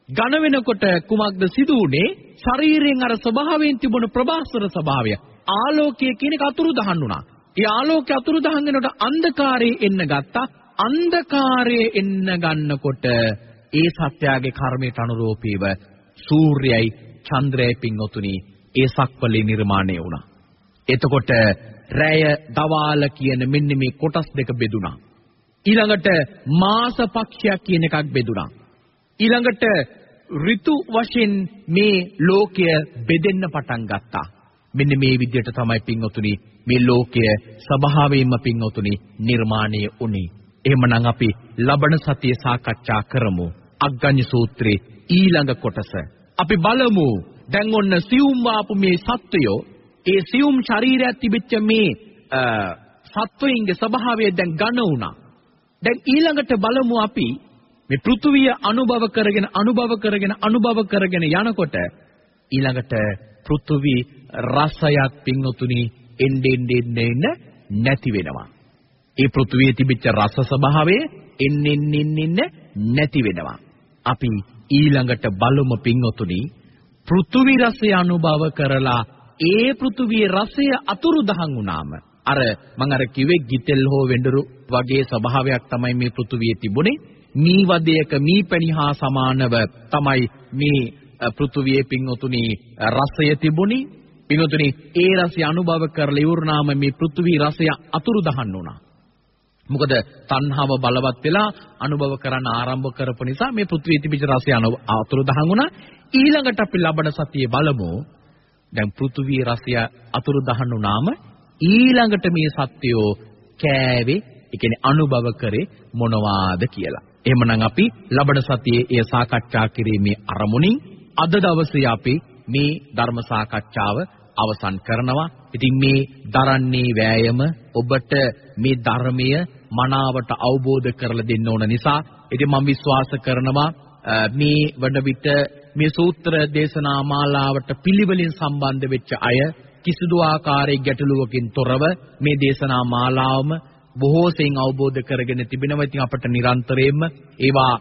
ඝන වෙනකොට කුමක්ද සිදු වුනේ? ශරීරයෙන් අර ස්වභාවයෙන් තිබුණු ප්‍රභාස්වර ස්වභාවය. ආලෝකය කියන එක අතුරු දහන් වුණා. ඒ ආලෝකය අතුරු දහන් වෙනකොට අන්ධකාරයේ එන්න ගත්තා. අන්ධකාරයේ එන්න ගන්නකොට ඒ සත්‍යයේ කර්මයට අනුරූපීව සූර්යයි චන්ද්‍රයයි පින්වතුනි ඒ සක්වලේ නිර්මාණය වුණා. එතකොට රැය දවාල කියන මෙන්න මේ කොටස් දෙක බෙදුණා. ඊළඟට මාස පක්ෂයක් කියන එකක් බෙදුණා. ඊළඟට ඍතු වශයෙන් මේ ලෝකය බෙදෙන්න පටන් ගත්තා. මෙන්න මේ විදිහට තමයි පින්වතුනි මේ ලෝකය ස්වභාවයෙන්ම පින්වතුනි නිර්මාණය වුණේ. එහෙමනම් අපි ලබන සතියේ සාකච්ඡා කරමු. අග්ගඤ්ඤ සූත්‍රයේ ඊළඟ කොටස. අපි බලමු දැන් ඔන්න සියුම් ආපු මේ සත්වයෝ ඒ සියුම් ශරීරයක් තිබිච්ච මේ සත්වයින්ගේ ස්වභාවය දැන් ඝන වුණා. දැන් ඊළඟට බලමු අපි මේ පෘථුවිය අනුභව කරගෙන අනුභව කරගෙන අනුභව කරගෙන යනකොට ඊළඟට පෘථුවි රසයක් පින්නතුනි එන්නේ එන්නේ නැති වෙනවා. ඒ පෘථුවියේ තිබිච්ච රස ස්වභාවය එන්නේ එන්නේ නැති වෙනවා. අපි ඊළඟට බලමු පින්වතුනි පෘථුවි රසය අනුභව කරලා ඒ පෘථුවියේ රසය අතුරුදහන් වුණාම අර මම අර කිව්වේ ගිතෙල් හෝ වෙඬරු වගේ ස්වභාවයක් තමයි මේ පෘථුවියේ තිබුණේ. මී වදයක මී පැණි හා සමානව තමයි මේ පෘථුවියේ පින්වතුනි රසය තිබුණේ. පින්වතුනි ඒ රසය අනුභව කරලා ඉවරනාම මේ පෘථුවි රසය අතුරුදහන් වුණා. මොකද තණ්හාව බලවත් වෙලා අනුභව කරන්න ආරම්භ කරපු නිසා මේ පෘථිවියේ තිබිච්ච රසය අතුරුදහන් වුණා. ඊළඟට අපි ලබන සතියේ බලමු. දැන් පෘථිවියේ රසය අතුරුදහන් වුණාම ඊළඟට මේ සත්‍යෝ කෑවේ ඒ කියන්නේ අනුභව කරේ මොනවාද කියලා. එහෙමනම් අපි ලබන සතියේ එය සාකච්ඡා කිරීමේ අරමුණින් අද දවසේ අපි මේ ධර්ම සාකච්ඡාව අවසන් කරනවා. ඉතින් මේ දරන්නේ වෑයම ඔබට මේ ධර්මය මනාවට අවබෝධ කරලා දෙන්න ඕන නිසා ඉතින් මම විශ්වාස කරනවා මේ වඩ විට මේ සූත්‍ර දේශනා මාලාවට පිළිවෙලින් සම්බන්ධ වෙච්ච අය කිසිදු ආකාරයක ගැටලුවකින් තොරව මේ දේශනා මාලාවම බොහෝ සෙයින් අවබෝධ කරගෙන තිබෙනවා. ඉතින් අපට නිරන්තරයෙන්ම ඒවා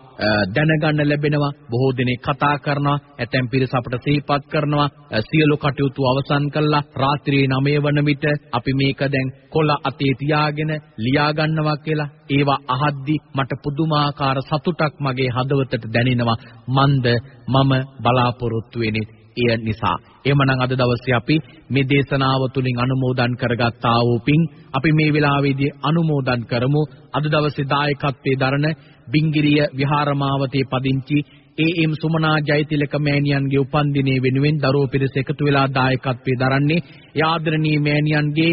දැනගන්න ලැබෙනවා. බොහෝ දෙනෙක් කතා කරනවා. ඇතැම් පිරිස අපට සිහිපත් කරනවා. සියලු කටයුතු අවසන් කළා. රාත්‍රියේ 9 වන විට අපි මේක දැන් කොළ අතේ තියාගෙන ලියා ගන්නවා කියලා. ඒවා අහද්දි මට පුදුමාකාර සතුටක් මගේ හදවතට දැනෙනවා. මන්ද මම බලාපොරොත්තු වෙන්නේ එය නිසා. එහෙමනම් අද දවසේ අපි මේ දේශනාව තුලින් අනුමෝදන් කරගත්තා වූ පින් අපි මේ වෙලාවේදී අනුමෝදන් කරමු. අද දවසේ දායකත්වයේ දරන බිංගිරිය විහාරමාවතේ පදිංචි ඒ.එම්. සුමනා ජයතිලක මෑණියන්ගේ උපන්දිනයේ වෙනුවෙන් දරුවෝ පිරිස එකතු වෙලා දායකත්වයේ දරන්නේ. යාදරණීය මෑණියන්ගේ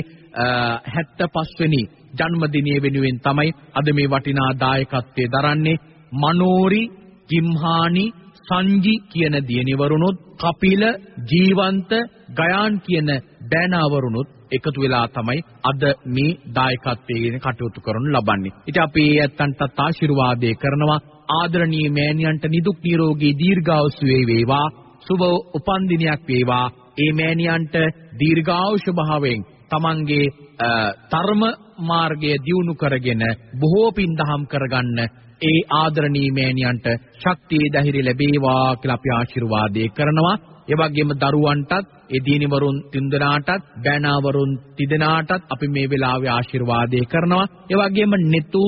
75 වෙනි ජන්මදිනය වෙනුවෙන් තමයි අද මේ වටිනා දායකත්වයේ දරන්නේ. මනෝරි කිම්හානි සංජි කියන දියණිවරුණුත් කපිල ජීවන්ත ගයාන් කියන දෑනාවරුණුත් එකතු වෙලා තමයි අද මේ දායකත්වයෙන් කටයුතු කරනු ලබන්නේ. ඉතින් අපි ඒ ඇත්තන්ටත් ආශිර්වාදය කරනවා ආදරණීය මෑණියන්ට නිදුක් නිරෝගී දීර්ඝායුෂ වේවා සුබ උපන්දිනයක් වේවා. ඒ මෑණියන්ට දීර්ඝායුෂ භාවයෙන් තමන්ගේ ධර්ම මාර්ගය දියුණු කරගෙන බොහෝ පින් දහම් කරගන්න ඒ ආදරණීය මෑණියන්ට ශක්තිය ධෛර්ය ලැබේවා කියලා අපි ආශිර්වාදේ කරනවා. ඒ වගේම දරුවන්ටත් ඒ දීනිවරුන් තින්දනාටත් බෑනාවරුන් තිදෙනාටත් අපි මේ වෙලාවේ ආශිර්වාදේ කරනවා. ඒ වගේම netu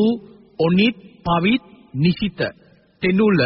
onit pavit නිසිත තෙනුල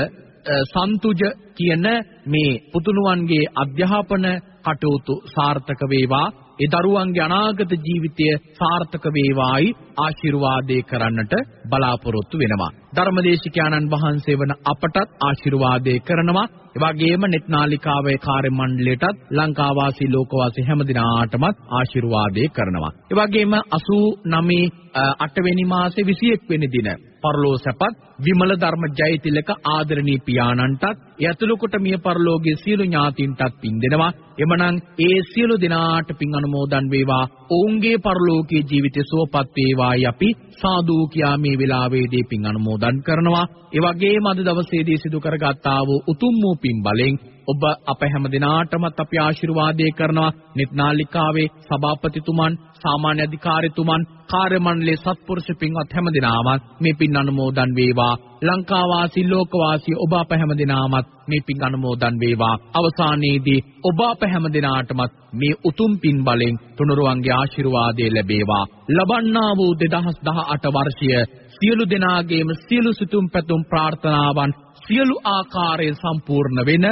සන්තුජ කියන මේ පුතුණුවන්ගේ අධ්‍යාපන කටයුතු සාර්ථක වේවා ඒ දරුවන්ගේ අනාගත ජීවිතය සාර්ථක වේවායි ආශිර්වාදේ කරන්නට බලාපොරොත්තු වෙනවා. ධර්මදේශිකානන් වහන්සේ වන අපටත් ආශිර්වාදේ කරනවා. ඒ වගේම net නාලිකාවේ කාර්ය මණ්ඩලයටත් ලංකාවාසී ලෝකවාසී හැම දිනාටමත් ආශිර්වාදේ කරනවා. ඒ වගේම 89 8 වෙනි මාසේ 21 වෙනි දින පරලෝ සැපත් විමල ධර්ම ජයතිලක ආදරණීය පියාණන්ටත් ඒ ඇතුළු කොට මිය පරලෝකයේ සියලු ඥාතීන්ටත් පින් දෙනවා. එමනම් ඒ සියලු දෙනාට පින් අනුමෝදන් වේවා. ඔවුන්ගේ පරලෝකීය ජීවිතය සුවපත් වේවායි අපි සාදු කියා මේ වෙලාවේදී පින් අනුමෝදන් කරනවා. ඒ වගේම අද දවසේදී සිදු කරගත්තා වූ උතුම් වූ පින් බලෙන් ඔබ අප හැම දිනාටමත් අපි ආශිර්වාදේ කරනවා. නිත්නාලිකාවේ සභාපතිතුමන් සාමාන්‍ය අධිකාරීතුමන් කාර්ය මණ්ඩලයේ සත්පුරුෂ පින්වත් හැම දිනාමත් මේ පින් අනුමෝදන් වේවා. ලංකාවාසී ලෝකවාසී ඔබ අප හැම දිනාමත් මේ පින් අනුමෝදන් වේවා. අවසානයේදී ඔබ අප හැම දිනාටමත් මේ උතුම් පින් බලෙන් තුනුරුවන්ගේ ආශිර්වාදය ලැබේවා. ලබන්නා වූ 2018 වර්ෂය සියලු දෙනාගේම සියලු සිතුම් පැතුම් ප්‍රාර්ථනාවන් සියලු ආකාරයෙන් සම්පූර්ණ වෙන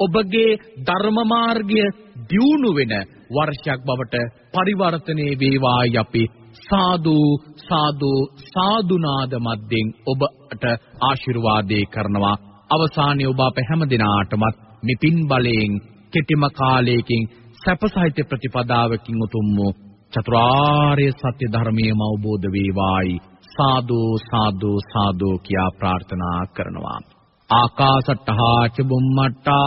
ඔබගේ ධර්ම මාර්ගය දියුණු වෙන වර්ෂයක් බවට පරිවර්තනයේ වේවායි අපි සාදු සාදු සාදුනාද මැද්දෙන් ඔබට ආශිර්වාදේ කරනවා. අවසානයේ ඔබ අප හැම දිනාටමත් මිපින් බලයෙන් කෙටිම කාලයකින් සැපසහිත ප්‍රතිපදාවකින් උතුම් වූ චතුරාර්ය සත්‍ය ධර්මයම අවබෝධ වේවායි. සාදු සාදු සාදු කියා ප්‍රාර්ථනා කරනවා. ආකාසට්ටහා ච බුම්මට්ටා